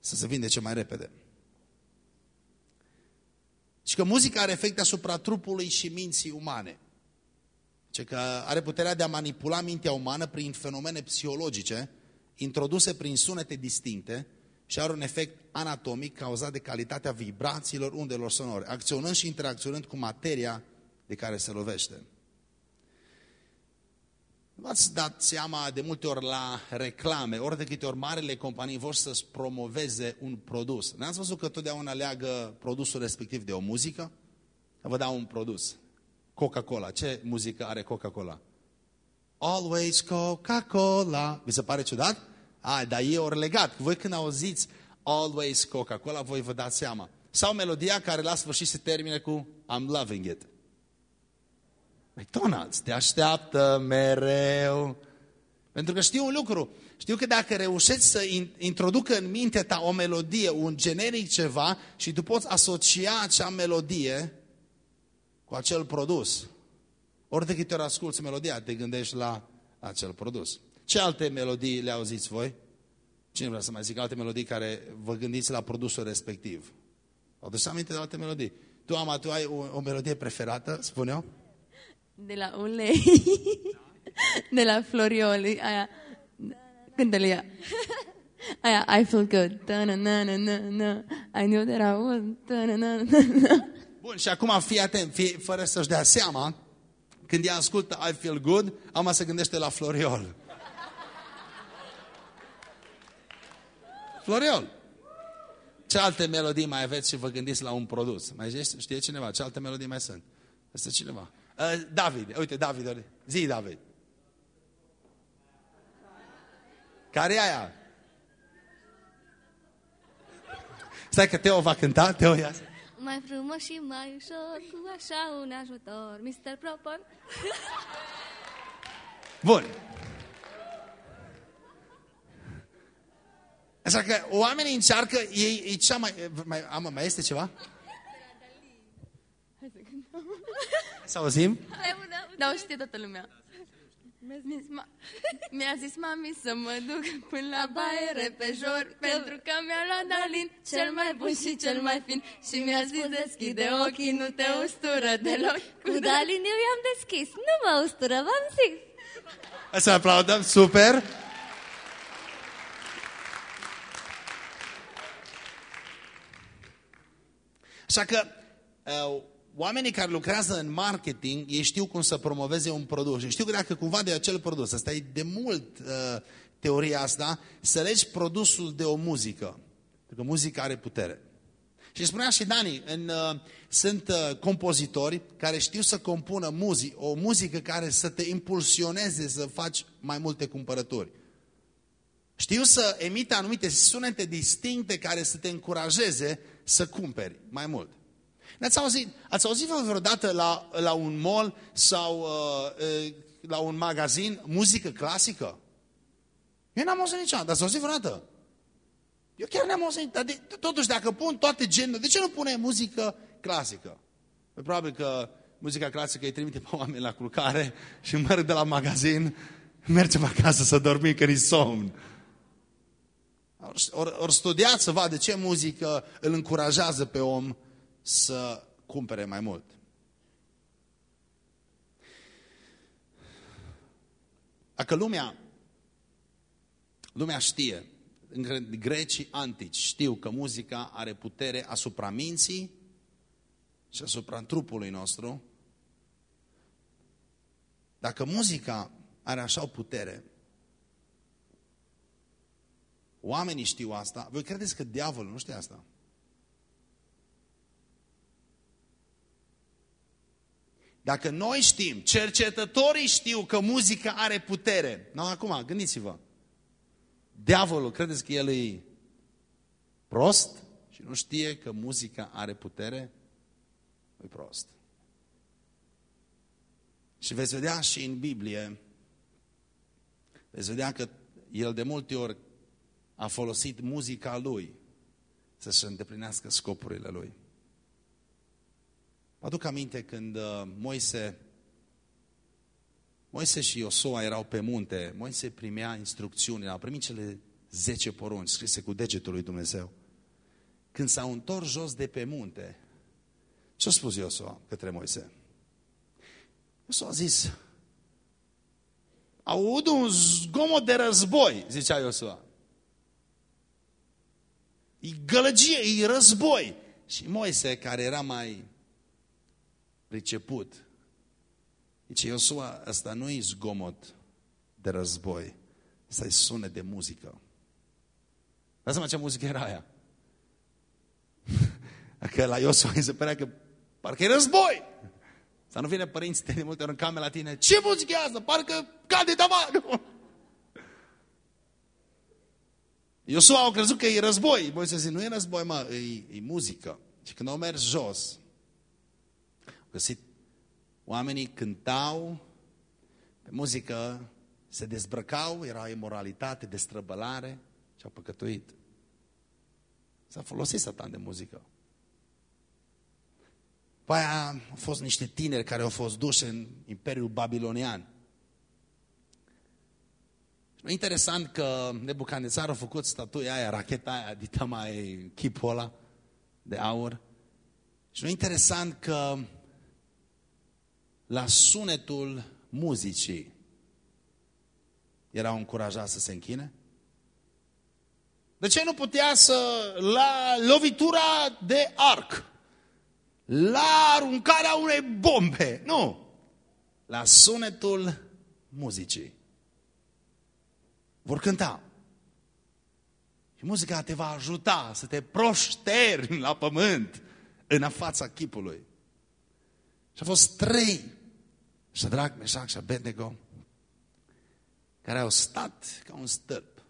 să se vindece mai repede. Și că muzica are efecte asupra trupului și minții umane. Ce că are puterea de a manipula mintea umană prin fenomene psihologice introduse prin sunete distincte și are un efect anatomic cauzat de calitatea vibrațiilor undelor sonore, acționând și interacționând cu materia de care se lovește. V-ați dat seama de multe ori la reclame, ori de câte ori marile companii vor să-ți promoveze un produs. N-ați văzut că totdeauna leagă produsul respectiv de o muzică? Vă dau un produs. Coca-Cola. Ce muzică are Coca-Cola? Always Coca-Cola. Vi se pare ciudat? A, dar e ori legat. Voi când auziți Always Coca-Cola, voi vă dați seama. Sau melodia care la sfârșit se termine cu I'm loving it. McDonald's te așteaptă mereu. Pentru că știu un lucru. Știu că dacă reușești să introducă în mintea ta o melodie, un generic ceva și tu poți asocia acea melodie cu acel produs. Ori de câte ori asculți melodia, te gândești la acel produs. Ce alte melodii le auziți voi? Cine vrea să mai zic alte melodii care vă gândiți la produsul respectiv? Au dus aminte de alte melodii. Tu, Ama, tu ai o, o melodie preferată, spune eu? De la ulei. De la Florioli. Aia. Cântă-le ea. Aia, I feel good. -na -na -na -na -na. I knew that I was. -na -na -na -na. Bun, și acum fii atent, fii, fără să-și dea seama, când ea ascultă I feel good, ama se gândește la Floriol. Floriol. Ce alte melodii mai aveți și vă gândiți la un produs? Mai știe, știe cineva? Ce alte melodii mai sunt? Este cineva? Uh, David, uite, David, zi David. Care e aia? Stai că Teo va cânta, Teo ia Mai frumos și mai ușor, cu așa un ajutor, Mr. Proper. Bun. Așa că oamenii încearcă, ei, e cea mai, mai, am, mai este ceva? Să auzim? Da, o știe toată lumea. Mi-a zis mami să mă duc până la baie repejor Pentru că mi-a luat Dalin cel mai bun și cel mai fin Și mi-a zis deschide ochii, nu te ustură deloc Cu Dalin eu i-am deschis, nu mă ustură, v-am zis Să aplaudăm, super! Așa că uh, oamenii care lucrează în marketing, ei știu cum să promoveze un produs. Și știu că dacă cumva de acel produs, asta e de mult uh, teoria asta, să legi produsul de o muzică. Pentru că muzica are putere. Și spunea și Dani, în, uh, sunt uh, compozitori care știu să compună muzic, o muzică care să te impulsioneze să faci mai multe cumpărături. Știu să emite anumite sunete distincte care să te încurajeze să cumperi mai mult. Ați auzit, ați auzit vreodată la, la un mall sau uh, uh, la un magazin muzică clasică? Eu n-am auzit niciodată, ați auzit vreodată? Eu chiar n-am auzit, dar de, totuși dacă pun toate genurile, de ce nu pune muzică clasică? Păi probabil că muzica clasică îi trimite pe oameni la culcare și merg de la magazin, mergem acasă să dormim că somn. Ori, or studiat să vadă ce muzică îl încurajează pe om să cumpere mai mult. Dacă lumea, lumea știe, grecii antici știu că muzica are putere asupra minții și asupra trupului nostru, dacă muzica are așa o putere, oamenii știu asta, voi credeți că diavolul nu știe asta? Dacă noi știm, cercetătorii știu că muzica are putere. Nu, acum, gândiți-vă. Diavolul, credeți că el e prost și nu știe că muzica are putere? E prost. Și veți vedea și în Biblie, veți vedea că el de multe ori a folosit muzica lui să-și îndeplinească scopurile lui. Mă aduc aminte când uh, Moise, Moise și Iosua erau pe munte, Moise primea instrucțiuni, au primit cele 10 porunci scrise cu degetul lui Dumnezeu. Când s-au întors jos de pe munte, ce a spus Iosua către Moise? Iosua a zis, aud un zgomot de război, zicea Iosua. E gălăgie, e război. Și Moise, care era mai priceput. Zice, Iosua, ăsta nu e zgomot de război să-i sune de muzică. Vă seama ce muzică era aia? Că la Iosua îi se părea că parcă e război. Să nu vină părinții de multe ori în cameră la tine. Ce muzică e asta? Parcă cade tavan. Iosua au crezut că e război. Moise zice, nu e război, mă, e, e muzică. Și când au mers jos, au găsit oamenii cântau pe muzică, se dezbrăcau, era imoralitate, destrăbălare și au păcătuit. S-a folosit satan de muzică. Păi aia au fost niște tineri care au fost duși în Imperiul Babilonian. Nu interesant că Nebucandețar a făcut statuia aia, racheta aia, dita mai chipul ăla de aur. Și nu interesant că la sunetul muzicii erau încurajați să se închine? De ce nu putea să, la lovitura de arc, la aruncarea unei bombe, nu, la sunetul muzicii. Vor cânta. Și muzica te va ajuta să te proșterni la pământ în fața chipului. Și au fost trei, Shadrach, Meșac și Abednego, care au stat ca un stâlp.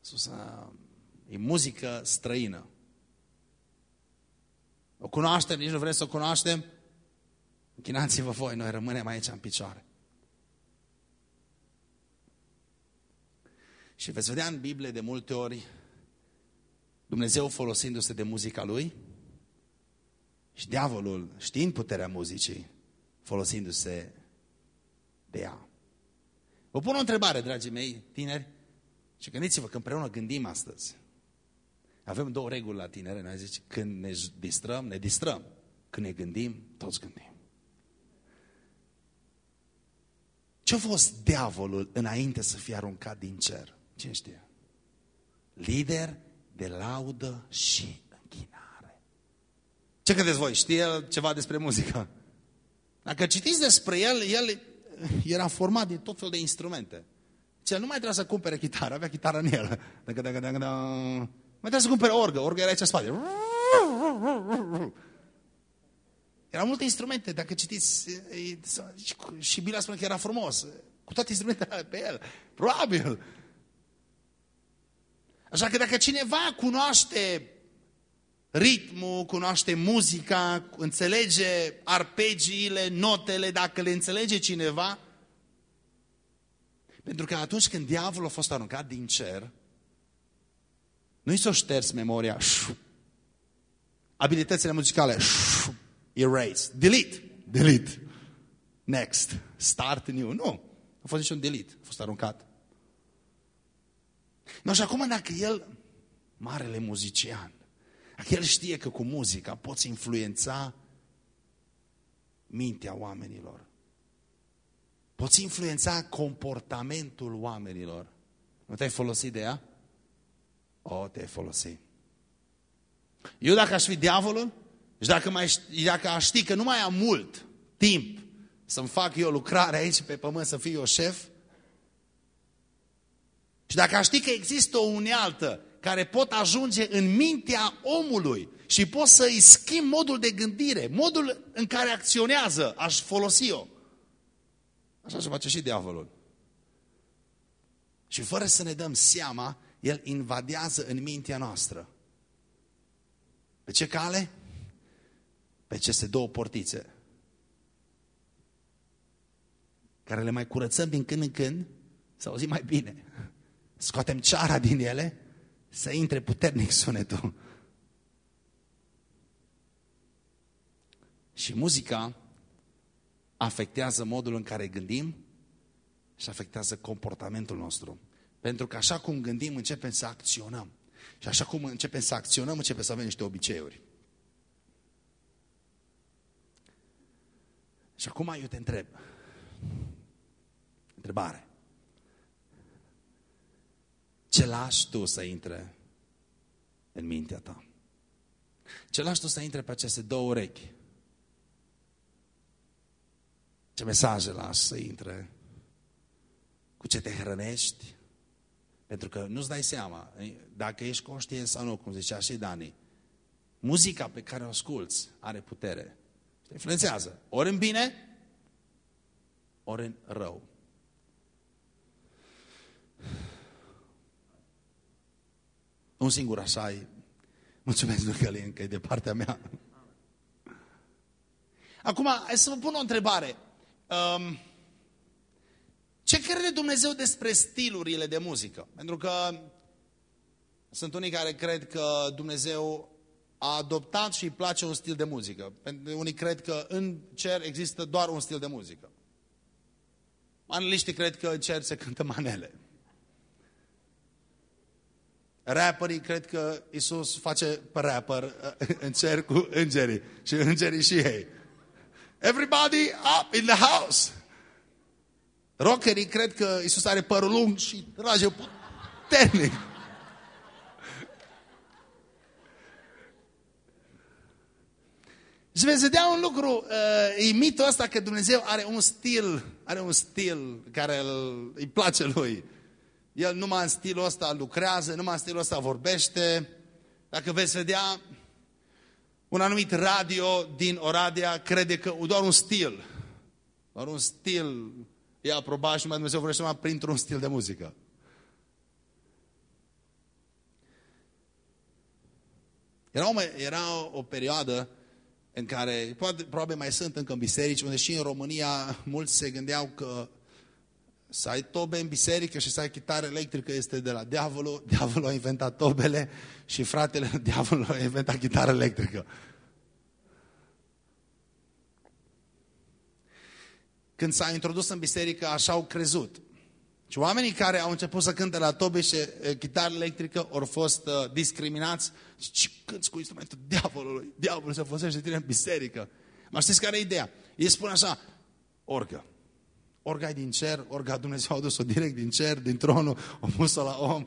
Sus, e muzică străină. O cunoaștem, nici nu vrem să o cunoaștem? Închinați-vă voi, noi rămânem aici în picioare. Și veți vedea în Biblie de multe ori Dumnezeu folosindu-se de muzica Lui și diavolul, știind puterea muzicii, folosindu-se de ea. Vă pun o întrebare, dragii mei, tineri, și gândiți-vă că împreună gândim astăzi. Avem două reguli la tinere, noi zice, când ne distrăm, ne distrăm. Când ne gândim, toți gândim. Ce-a fost diavolul înainte să fie aruncat din cer? Cine știe? Lider de laudă și închinare. Ce credeți voi? Știe el ceva despre muzică? Dacă citiți despre el, el era format din tot felul de instrumente. Ce nu mai trebuia să cumpere chitară, avea chitară în el. Dacă, dacă, dacă, dacă, mai trebuie să cumpere orgă, orgă era aici în spate. Erau multe instrumente, dacă citiți, și Bila spune că era frumos, cu toate instrumentele pe el, probabil. Așa că dacă cineva cunoaște ritmul, cunoaște muzica, înțelege arpegiile, notele, dacă le înțelege cineva, pentru că atunci când diavolul a fost aruncat din cer, nu i s-o șters memoria, abilitățile muzicale, erase, delete, delete, next, start new. Nu, a fost niciun delete, a fost aruncat. No, și acum dacă el, marele muzician, dacă el știe că cu muzica poți influența mintea oamenilor, poți influența comportamentul oamenilor, nu te-ai folosit de ea? O, te-ai folosit. Eu dacă aș fi diavolul, și dacă, mai, dacă aș ști că nu mai am mult timp să-mi fac eu lucrare aici pe pământ, să fiu eu șef, și dacă aș ști că există o unealtă care pot ajunge în mintea omului și pot să-i schimb modul de gândire, modul în care acționează, aș folosi-o. Așa se face și diavolul. Și fără să ne dăm seama, el invadează în mintea noastră. Pe ce cale? Pe aceste două portițe. Care le mai curățăm din când în când, să auzim mai bine. Scoatem ceara din ele, să intre puternic sunetul. Și muzica afectează modul în care gândim și afectează comportamentul nostru. Pentru că așa cum gândim, începem să acționăm. Și așa cum începem să acționăm, începem să avem niște obiceiuri. Și acum eu te întreb. Întrebare. Ce lași tu să intre în mintea ta? Ce lași tu să intre pe aceste două urechi? Ce mesaje lași să intre cu ce te hrănești, pentru că nu-ți dai seama dacă ești conștient sau nu, cum zicea și Dani. Muzica pe care o asculți are putere. Te influențează. Ori în bine, ori în rău. Un singur așa e. Mulțumesc, lui Călin, că e de partea mea. Acum, hai să vă pun o întrebare. Um, ce crede Dumnezeu despre stilurile de muzică? Pentru că sunt unii care cred că Dumnezeu a adoptat și îi place un stil de muzică. Pentru unii cred că în cer există doar un stil de muzică. Maneliștii cred că în cer se cântă manele. Rapperii cred că Isus face pe rapper uh, în cer cu îngerii și îngerii și ei. Everybody up in the house! Rockerii cred că Isus are părul lung și trage puternic. Și veți vedea un lucru, uh, e mitul ăsta că Dumnezeu are un stil, are un stil care îl, îi place lui. El numai în stilul ăsta lucrează, numai în stilul ăsta vorbește. Dacă veți vedea, un anumit radio din Oradea crede că doar un stil, doar un stil e aprobat și mai Dumnezeu vorbește numai printr-un stil de muzică. Era o, era o perioadă în care, poate, probabil mai sunt încă în biserici, unde și în România mulți se gândeau că să ai tobe în biserică și să ai chitară electrică este de la diavolul. Diavolul a inventat tobele și fratele diavolul a inventat chitară electrică. Când s-a introdus în biserică, așa au crezut. Și oamenii care au început să cânte la tobe și chitară electrică au fost uh, discriminați. Și cânti cu instrumentul diavolului. Diavolul se folosește de tine în biserică. Mă știți care e ideea? Ei spun așa, orgă. Orga e din cer, orga Dumnezeu a adus-o direct din cer, din tronul, o pus la om.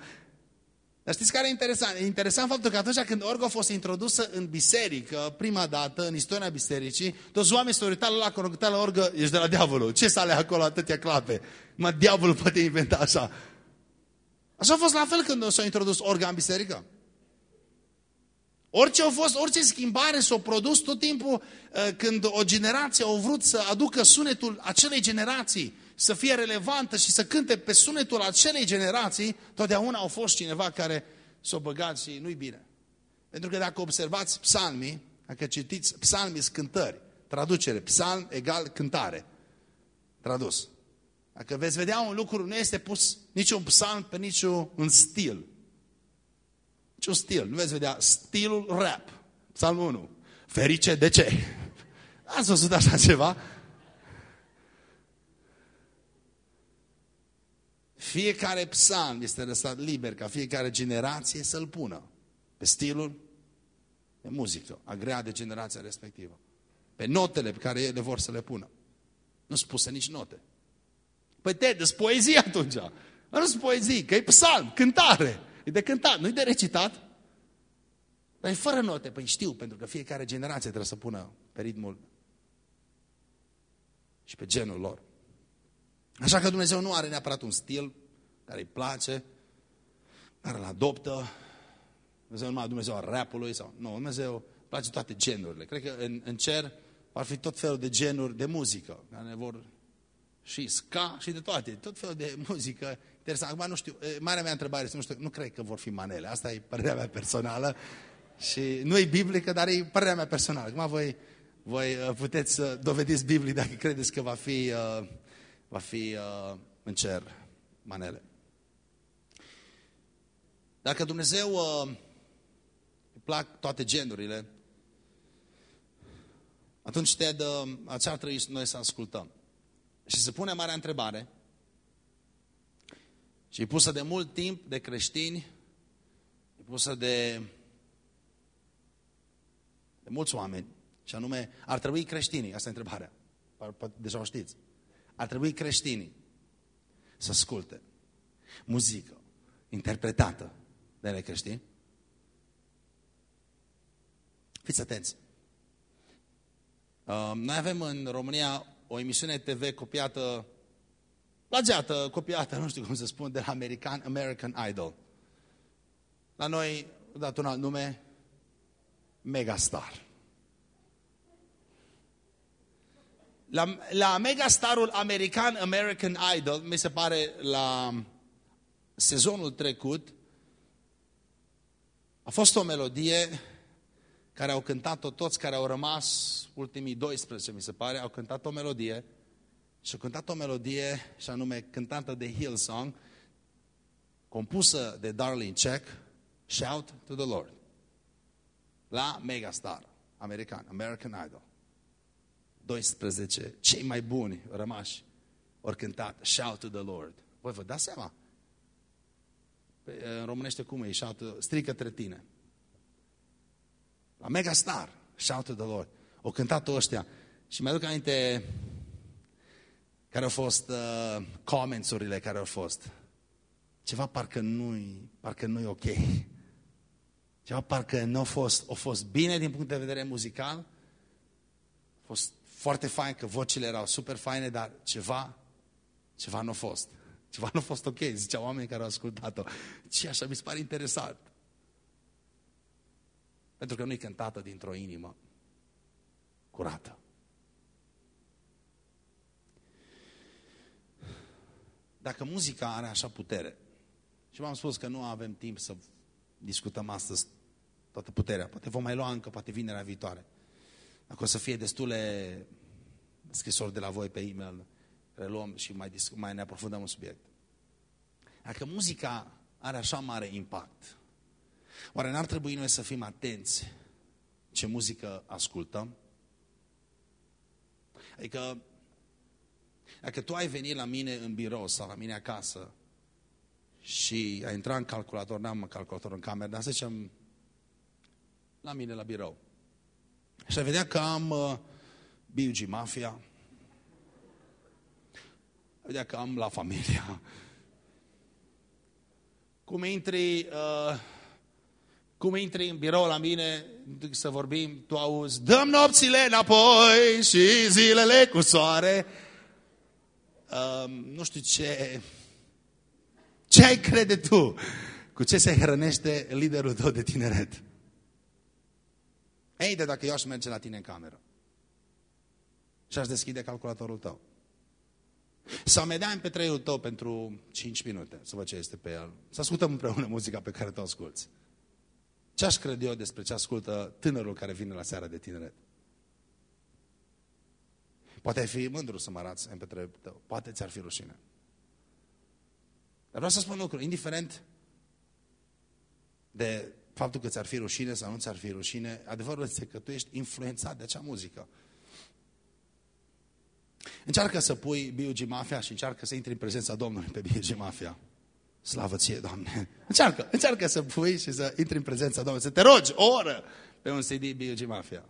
Dar știți care e interesant? E interesant faptul că atunci când orga a fost introdusă în biserică, prima dată, în istoria bisericii, toți oamenii s-au uitat la când la orgă, ești de la diavolul. Ce sale acolo atâtea clape? Mă, diavolul poate inventa așa. Așa a fost la fel când s-a introdus orga în biserică. Orice a fost, orice schimbare s-a produs tot timpul uh, când o generație a vrut să aducă sunetul acelei generații, să fie relevantă și să cânte pe sunetul acelei generații, totdeauna au fost cineva care s-a băgat și nu-i bine. Pentru că dacă observați psalmii, dacă citiți psalmii cântări, traducere, psalm egal cântare, tradus. Dacă veți vedea un lucru, nu este pus niciun psalm pe niciun stil. Niciun stil. Nu veți vedea stilul rap. Psalmul 1. Ferice de ce? Ați văzut așa ceva? Fiecare psalm este lăsat liber ca fiecare generație să-l pună pe stilul de muzică, agreat de generația respectivă. Pe notele pe care ele vor să le pună. Nu sunt puse nici note. Păi te, de poezie atunci. Nu sunt poezii, că e psalm, cântare. E de cântat, nu e de recitat. Dar e fără note. Păi știu, pentru că fiecare generație trebuie să pună pe ritmul și pe genul lor. Așa că Dumnezeu nu are neapărat un stil care îi place, care îl adoptă. Dumnezeu numai Dumnezeu al rapului sau... Nu, Dumnezeu place toate genurile. Cred că în, în cer ar fi tot felul de genuri de muzică care ne vor și ska și de toate, tot felul de muzică interesant. Acum nu știu, marea mea întrebare este, nu știu, nu cred că vor fi manele, asta e părerea mea personală și nu e biblică, dar e părerea mea personală. Acum voi, voi puteți să dovediți Biblie dacă credeți că va fi, uh, va fi uh, în cer manele. Dacă Dumnezeu uh, îi plac toate genurile, atunci te dă, ce ar trebui noi să ascultăm? Și se pune marea întrebare, și e pusă de mult timp de creștini, e pusă de, de mulți oameni, și anume, ar trebui creștinii, asta e întrebarea, deja o știți, ar trebui creștinii să asculte muzică interpretată de necreștini? Fiți atenți! Uh, noi avem în România o emisiune TV copiată plagiată, copiată, nu știu cum să spun, de la American, American Idol. La noi, dat un alt nume, Megastar. La, la megastarul american American Idol, mi se pare la sezonul trecut, a fost o melodie care au cântat-o toți care au rămas, ultimii 12 mi se pare, au cântat o melodie și au cântat o melodie și anume cântată de Hillsong, compusă de Darlene Check, Shout to the Lord, la Megastar, american, American Idol. 12, cei mai buni rămași, ori cântat Shout to the Lord. Voi vă dați seama? Pe, în românește cum e? Shout to, strică către tine. La Megastar, Shout to the Lord. O cântat ăștia. Și mi-aduc aminte care au fost uh, comments-urile care au fost. Ceva parcă nu-i, parcă nu-i ok. Ceva parcă nu a fost, a fost bine din punct de vedere muzical, a fost foarte fain, că vocile erau super faine, dar ceva, ceva nu a fost. Ceva nu a fost ok, ziceau oamenii care au ascultat-o. Și așa mi se pare interesant. Pentru că nu e cântată dintr-o inimă curată. Dacă muzica are așa putere, și v-am spus că nu avem timp să discutăm astăzi toată puterea, poate vom mai lua încă, poate vinerea viitoare. Dacă o să fie destule scrisori de la voi pe e-mail, reluăm și mai, mai ne aprofundăm un subiect. Dacă muzica are așa mare impact, oare n-ar trebui noi să fim atenți ce muzică ascultăm? Adică, dacă tu ai venit la mine în birou sau la mine acasă și ai intrat în calculator, n-am calculator în cameră, dar să zicem la mine la birou. Și ai vedea că am uh, BUG Mafia, ai vedea că am La Familia, cum intri, uh, cum intri în birou la mine să vorbim, tu auzi, dăm nopțile înapoi și zilele cu soare. Uh, nu știu ce, ce ai crede tu? Cu ce se hrănește liderul tău de tineret? Ei, de dacă eu aș merge la tine în cameră și aș deschide calculatorul tău. Sau medeam pe traiul tău pentru 5 minute, să văd ce este pe el. Să ascultăm împreună muzica pe care tu asculți. Ce aș crede eu despre ce ascultă tânărul care vine la seara de tineret? Poate ai fi mândru să mă arați în pe tău. Poate ți-ar fi rușine. Dar vreau să spun lucru, indiferent de faptul că ți-ar fi rușine sau nu ți-ar fi rușine, adevărul este că tu ești influențat de acea muzică. Încearcă să pui B.U.G. Mafia și încearcă să intri în prezența Domnului pe B.U.G. Mafia. Slavă ție, Doamne! Încearcă, încearcă să pui și să intri în prezența Domnului, să te rogi o oră pe un CD B.U.G. Mafia.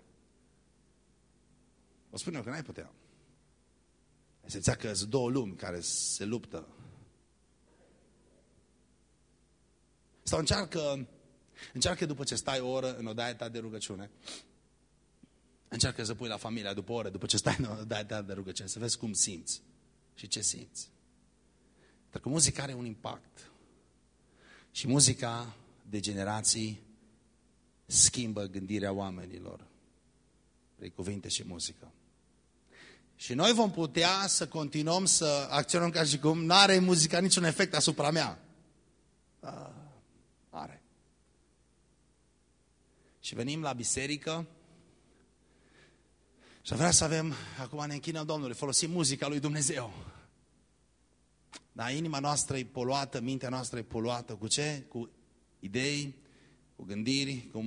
O spun eu că n-ai putea. Se că sunt două lumi care se luptă. Sau încearcă, încearcă după ce stai o oră în odaia ta de rugăciune, Încearcă să pui la familia după ore, după ce stai în dai de, de rugăciune, să vezi cum simți și ce simți. Pentru că muzica are un impact. Și muzica de generații schimbă gândirea oamenilor prin cuvinte și muzică. Și noi vom putea să continuăm să acționăm ca și cum nu are muzica niciun efect asupra mea. A, are. Și venim la biserică și vrea să avem, acum ne închinăm Domnului, folosim muzica lui Dumnezeu. Dar inima noastră e poluată, mintea noastră e poluată cu ce? Cu idei, cu gândiri, cu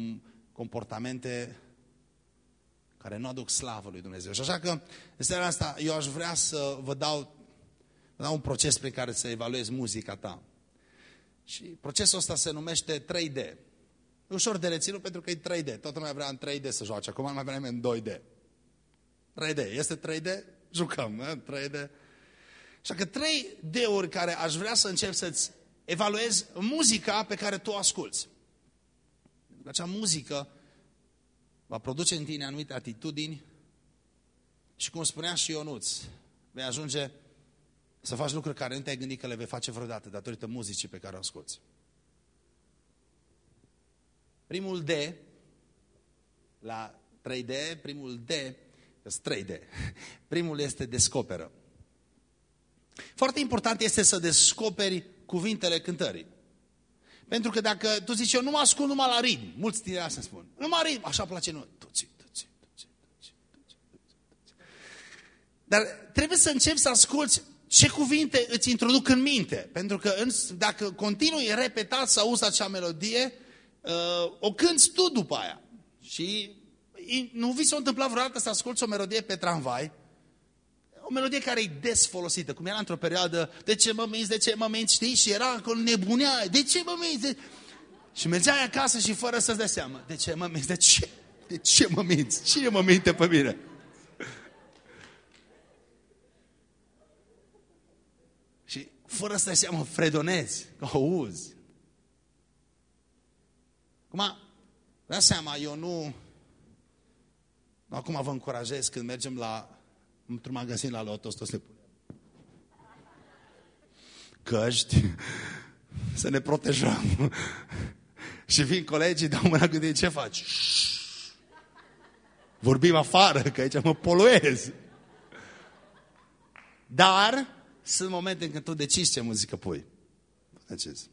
comportamente care nu aduc slavă lui Dumnezeu. Și așa că, în seara asta, eu aș vrea să vă dau, vă dau un proces prin care să evaluez muzica ta. Și procesul ăsta se numește 3D. E ușor de reținut pentru că e 3D. Toată lumea vrea în 3D să joace. Acum mai vrem în 2D. 3D. Este 3D? Jucăm, 3D. Așa că 3D-uri care aș vrea să încep să-ți evaluez muzica pe care tu o asculți. Acea muzică va produce în tine anumite atitudini și cum spunea și Ionuț, vei ajunge Să faci lucruri care nu te-ai gândit că le vei face vreodată datorită muzicii pe care o asculți. Primul D, la 3D, primul D, sunt 3D. Primul este descoperă. Foarte important este să descoperi cuvintele cântării. Pentru că dacă tu zici, eu nu mă ascult numai la ritm, mulți tineri asta spun, numai ritm, așa place noi. Tuți, tuți, tuți, tuți, tuți, tuți. Dar trebuie să începi să asculți ce cuvinte îți introduc în minte. Pentru că în, dacă continui repetat să auzi acea melodie, uh, o cânti tu după aia. Și nu vi s-a întâmplat vreodată să asculți o melodie pe tramvai, o melodie care e des folosită, cum era într-o perioadă, de ce mă minți, de ce mă minți, știi? Și era acolo nebunea, de ce mă minți? De... Și mergeai acasă și fără să-ți dea seama, de ce mă minți, de ce? De ce mă minți? Cine mă minte pe mine? Și fără să dai seama, fredonezi, că auzi. Acum, dați seama, eu nu... Acum vă încurajez când mergem la într-un magazin la Lotos, tot se pune căști, să ne protejăm. Și vin colegii, dau mâna cu ce faci? Vorbim afară, că aici mă poluez. Dar sunt momente în când tu decizi ce muzică pui. Decizi.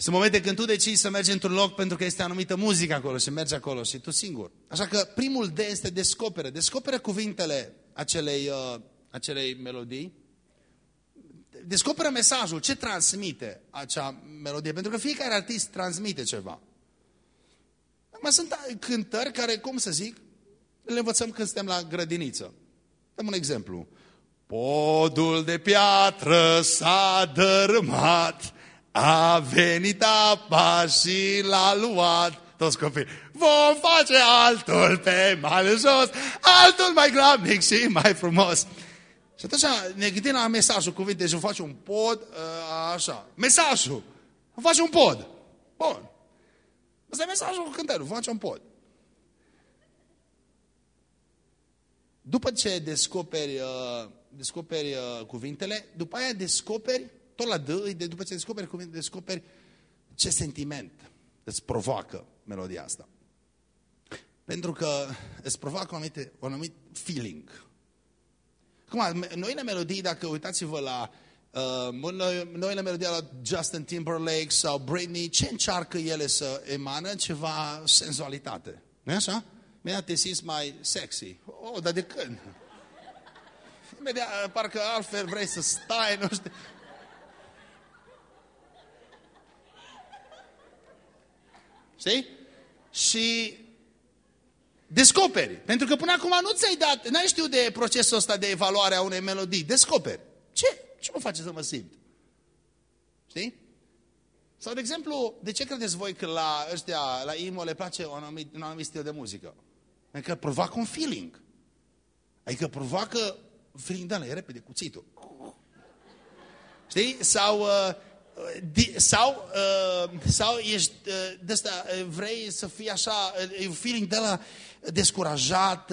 Sunt momente când tu decizi să mergi într-un loc pentru că este anumită muzică acolo și mergi acolo și tu singur. Așa că primul D este descoperă. Descoperă cuvintele acelei, uh, acelei melodii. Descoperă mesajul, ce transmite acea melodie. Pentru că fiecare artist transmite ceva. Mai sunt cântări care, cum să zic, le învățăm când suntem la grădiniță. Dăm un exemplu. Podul de piatră s-a dărâmat, a venit apa și l-a luat. Toți copii. Vom face altul pe mal jos, altul mai grabnic și mai frumos. Și atunci ne gândim la mesajul cuvinte, deci face un pod, ă, așa. Mesajul. Vom face un pod. Bun. Asta e mesajul cântărul, vom face un pod. După ce descoperi, uh, descoperi uh, cuvintele, după aia descoperi tot la D, de, după ce descoperi cuvinte, descoperi ce sentiment îți provoacă melodia asta. Pentru că îți provoacă un anumit, un anumit feeling. Acum, noile melodii, dacă uitați-vă la uh, noile melodii la Justin Timberlake sau Britney, ce încearcă ele să emană? Ceva senzualitate. nu așa? Imediat te simți mai sexy. Oh, dar de când? Imediat, parcă altfel vrei să stai, nu știu. Știi? Și descoperi. Pentru că până acum nu ți-ai dat, n-ai știut de procesul ăsta de evaluare a unei melodii. Descoperi. Ce? Ce mă face să mă simt? Știi? Sau, de exemplu, de ce credeți voi că la ăștia, la IMO le place un anumit, un anumit stil de muzică? Pentru că provoacă un feeling. Adică provoacă feeling de ăla, e repede, cuțitul. Știi? Sau uh, sau, uh, sau ești uh, de asta, uh, vrei să fii așa, e un feeling de la descurajat,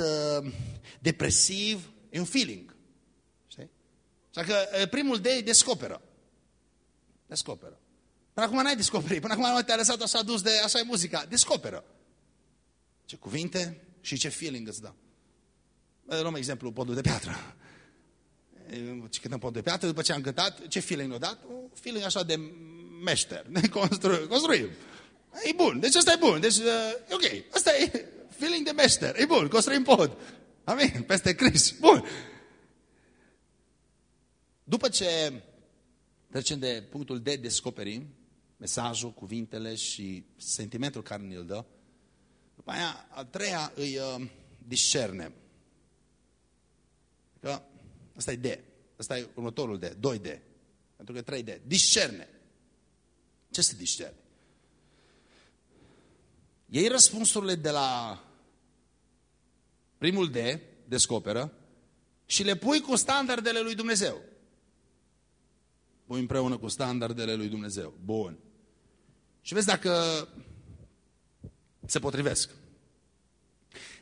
depresiv, e un feeling. Știi? Așa că primul de descoperă. Descoperă. Până acum n-ai descoperit, până acum nu te-ai lăsat așa dus de așa e muzica. Descoperă. Ce cuvinte și ce feeling îți dă. Luăm exemplu podul de piatră ce cântăm pod de piatră, după ce am cântat, ce feeling ne-a dat? Un feeling așa de meșter, ne constru construim. E bun, deci ăsta e bun, deci e ok, ăsta e feeling de meșter, e bun, construim pod. Amin, peste Crist, bun. După ce trecem de punctul de descoperim, mesajul, cuvintele și sentimentul care ne-l dă, după aia, a treia îi uh, discerne. Că Asta e D. Asta e următorul D. 2D. Pentru că 3D. Discerne. Ce se discerne? Iei răspunsurile de la primul D, descoperă, și le pui cu standardele lui Dumnezeu. Pui împreună cu standardele lui Dumnezeu. Bun. Și vezi dacă se potrivesc.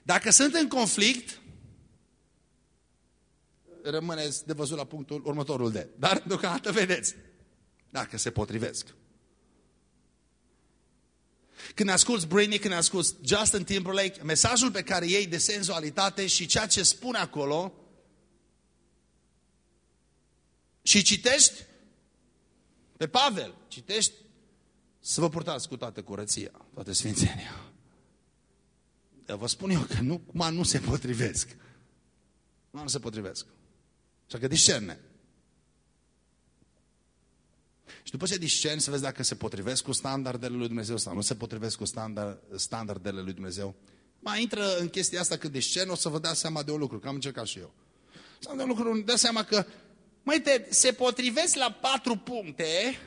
Dacă sunt în conflict, rămâneți de văzut la punctul următorul de. Dar deocamdată vedeți dacă se potrivesc. Când asculți Brainy, când asculți Justin Timberlake, mesajul pe care ei de senzualitate și ceea ce spune acolo și citești pe Pavel, citești să vă purtați cu toată curăția, toată sfințenia. Dar vă spun eu că nu, cum nu se potrivesc. Nu se potrivesc. Așa că discerne. Și după ce discerni să vezi dacă se potrivesc cu standardele lui Dumnezeu sau nu se potrivesc cu standard, standardele lui Dumnezeu. Mai intră în chestia asta că discerni, o să vă dați seama de un lucru, că am încercat și eu. Să de un lucru, dă seama că, măi, te, se potrivesc la patru puncte,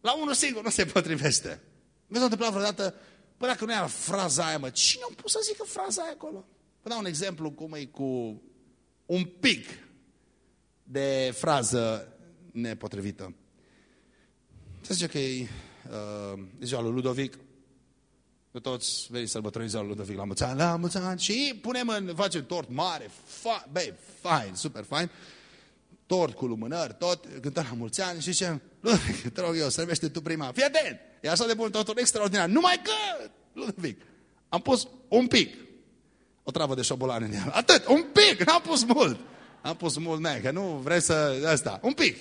la unul singur nu se potrivește. Mi s-a întâmplat vreodată, păi dacă nu era fraza aia, mă, cine a pus să zică fraza aia acolo? Vă dau un exemplu cum e cu un pic de frază nepotrivită. Se zice că e uh, ziua lui Ludovic, că toți vei sărbători ziua lui Ludovic la mulți ani, la mulți ani, și punem în, facem tort mare, fa, băi, fain, super fain, tort cu lumânări, tot, cântăm la mulți ani și zicem, Ludovic, te rog eu, servește tu prima, fii atent, e așa de bun totul extraordinar, numai că, Ludovic, am pus un pic, o travă de șobolan în el, atât, un pic, n-am pus mult, am pus mult, ne, că nu vrei să, asta, un pic,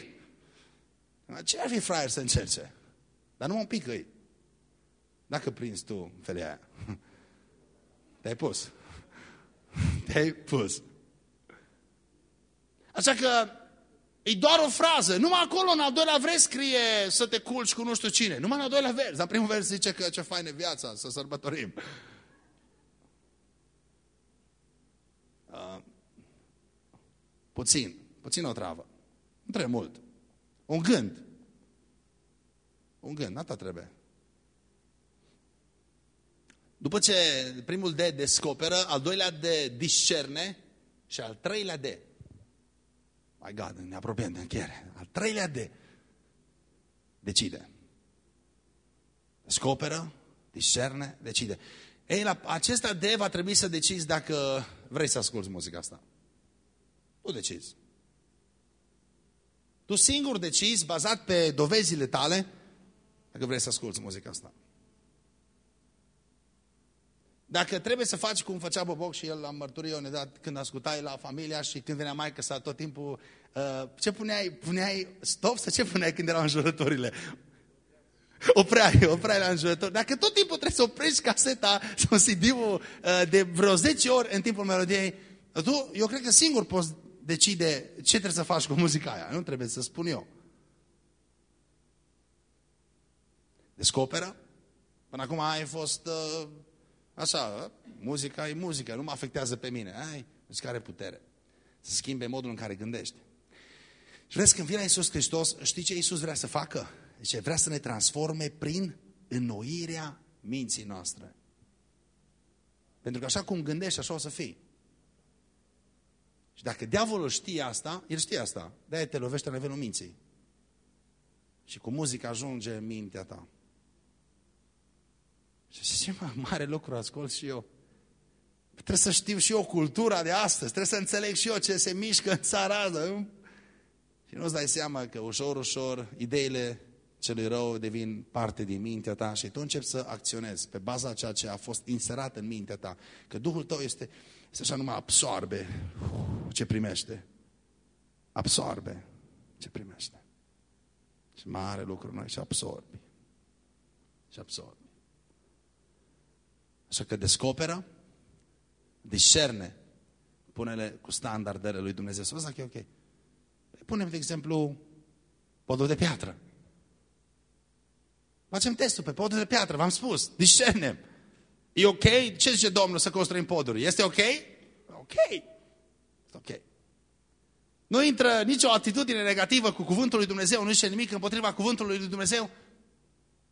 ce ar fi fraier să încerce? Dar nu un pic îi. Dacă prinzi tu felia aia. Te-ai pus. Te-ai pus. Așa că e doar o frază. Numai acolo, în al doilea vers, scrie să te culci cu nu știu cine. Numai în al doilea vers. Dar primul vers zice că ce faină viața, să sărbătorim. Puțin. Puțin o travă. Nu trebuie mult. Un gând. Un gând, atât trebuie. După ce primul de descoperă, al doilea de discerne și al treilea de. My God, ne apropiem de încheiere. Al treilea de decide. Descoperă, discerne, decide. Ei, la acesta de va trebui să decizi dacă vrei să asculți muzica asta. Tu decizi. Tu singur decizi, bazat pe dovezile tale, dacă vrei să asculți muzica asta. Dacă trebuie să faci cum făcea Boboc și el la mărturie, ne dat când ascultai la familia și când venea maică sa tot timpul, uh, ce puneai? Puneai stop sau ce puneai când erau înjurătorile? Opreai, opreai la înjurători. Dacă tot timpul trebuie să oprești caseta sau CD-ul uh, de vreo 10 ori în timpul melodiei, tu, eu cred că singur poți decide ce trebuie să faci cu muzica aia. Nu trebuie să spun eu. Descoperă. Până acum ai fost uh, așa, muzica e muzică, nu mă afectează pe mine. Ai, muzica are putere. Să schimbe modul în care gândești. Și vezi, când vine Iisus Hristos, știi ce Iisus vrea să facă? Zice, vrea să ne transforme prin înnoirea minții noastre. Pentru că așa cum gândești, așa o să fii. Și dacă diavolul știe asta, el știe asta. De-aia te lovește la nivelul minții. Și cu muzica ajunge în mintea ta. Și ce mă, mare lucru ascult și eu. Trebuie să știu și eu cultura de astăzi, trebuie să înțeleg și eu ce se mișcă în țara asta. Și nu-ți dai seama că ușor, ușor, ideile celui rău devin parte din mintea ta și tu începi să acționezi pe baza a ceea ce a fost inserat în mintea ta. Că Duhul tău este, este așa numai absorbe ce primește. Absorbe ce primește. Și mare lucru noi și absorbi. Și absorbi. Așa că descoperă, discerne, pune-le cu standardele lui Dumnezeu. Să văd dacă e ok. Păi punem, de exemplu, podul de piatră. Facem testul pe podul de piatră, v-am spus, discernem. E ok? Ce zice Domnul să construim poduri? Este ok? Ok. Este ok. Nu intră nicio atitudine negativă cu cuvântul lui Dumnezeu, nu zice nimic împotriva cuvântului lui Dumnezeu.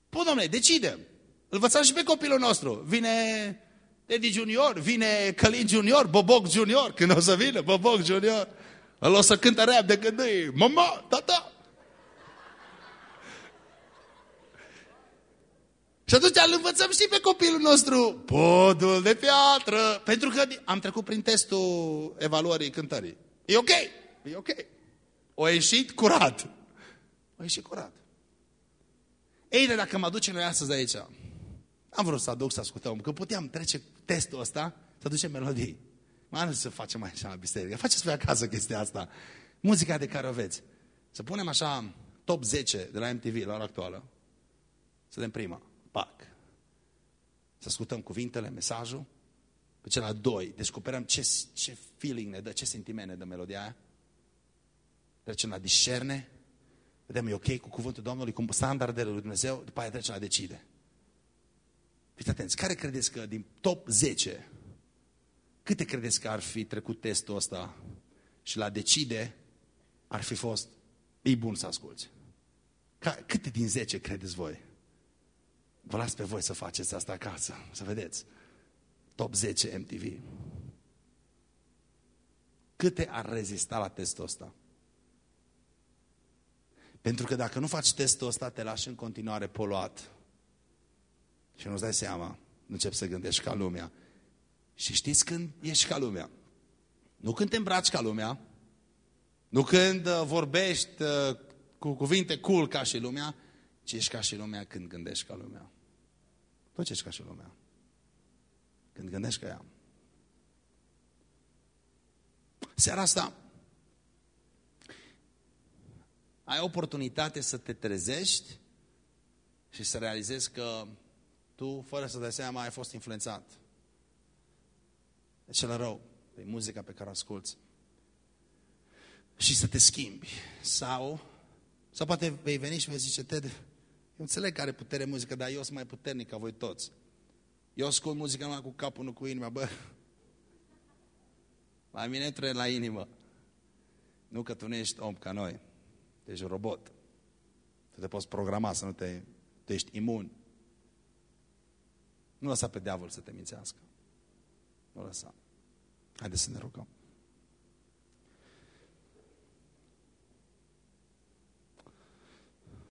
Păi, domnule, decidem. Îl învățăm și pe copilul nostru. Vine Eddie Junior, vine Călin Junior, Boboc Junior, când o să vină Boboc Junior. Îl o să cântă rap de când e, mama, tata. Și atunci îl învățăm și pe copilul nostru podul de piatră. Pentru că am trecut prin testul evaluării cântării. E ok? e ok. O ieșit curat. O ieșit curat. Ei, de dacă mă duce noi astăzi aici, am vrut să aduc să ascultăm, că puteam trece testul ăsta, să ducem melodii. Mai nu să facem așa la biserică. Faceți voi acasă chestia asta. Muzica de care o veți. Să punem așa top 10 de la MTV la ora actuală. Să dăm prima. Pac. Să ascultăm cuvintele, mesajul. Pe cel al doi, descoperăm ce, ce feeling ne dă, ce sentiment ne dă melodia aia. Trecem la discerne. Vedem, e ok cu cuvântul Domnului, cu standardele lui Dumnezeu, după aia trecem la decide. Fiți atenți, care credeți că din top 10, câte credeți că ar fi trecut testul ăsta și la decide ar fi fost, e bun să asculți? Ca, câte din 10 credeți voi? Vă las pe voi să faceți asta acasă, să vedeți. Top 10 MTV. Câte ar rezista la testul ăsta? Pentru că dacă nu faci testul ăsta, te lași în continuare poluat. Și nu-ți dai seama, începi să gândești ca lumea. Și știți când ești ca lumea? Nu când te îmbraci ca lumea, nu când uh, vorbești uh, cu cuvinte cool ca și lumea, ci ești ca și lumea când gândești ca lumea. Tot ce ești ca și lumea. Când gândești ca ea. Seara asta ai oportunitate să te trezești și să realizezi că tu, fără să dai seama, ai fost influențat de cel rău, de muzica pe care o asculți. Și să te schimbi. Sau, sau poate vei veni și vei zice, Ted, eu înțeleg că are putere muzică, dar eu sunt mai puternic ca voi toți. Eu ascult muzica numai cu capul, nu cu inima. Bă, la mine trebuie la inimă. Nu că tu nu ești om ca noi. Tu ești robot. Tu te poți programa să nu te... Tu ești imun. Nu lăsa pe diavol să te mințească. Nu lăsa. Haideți să ne rugăm.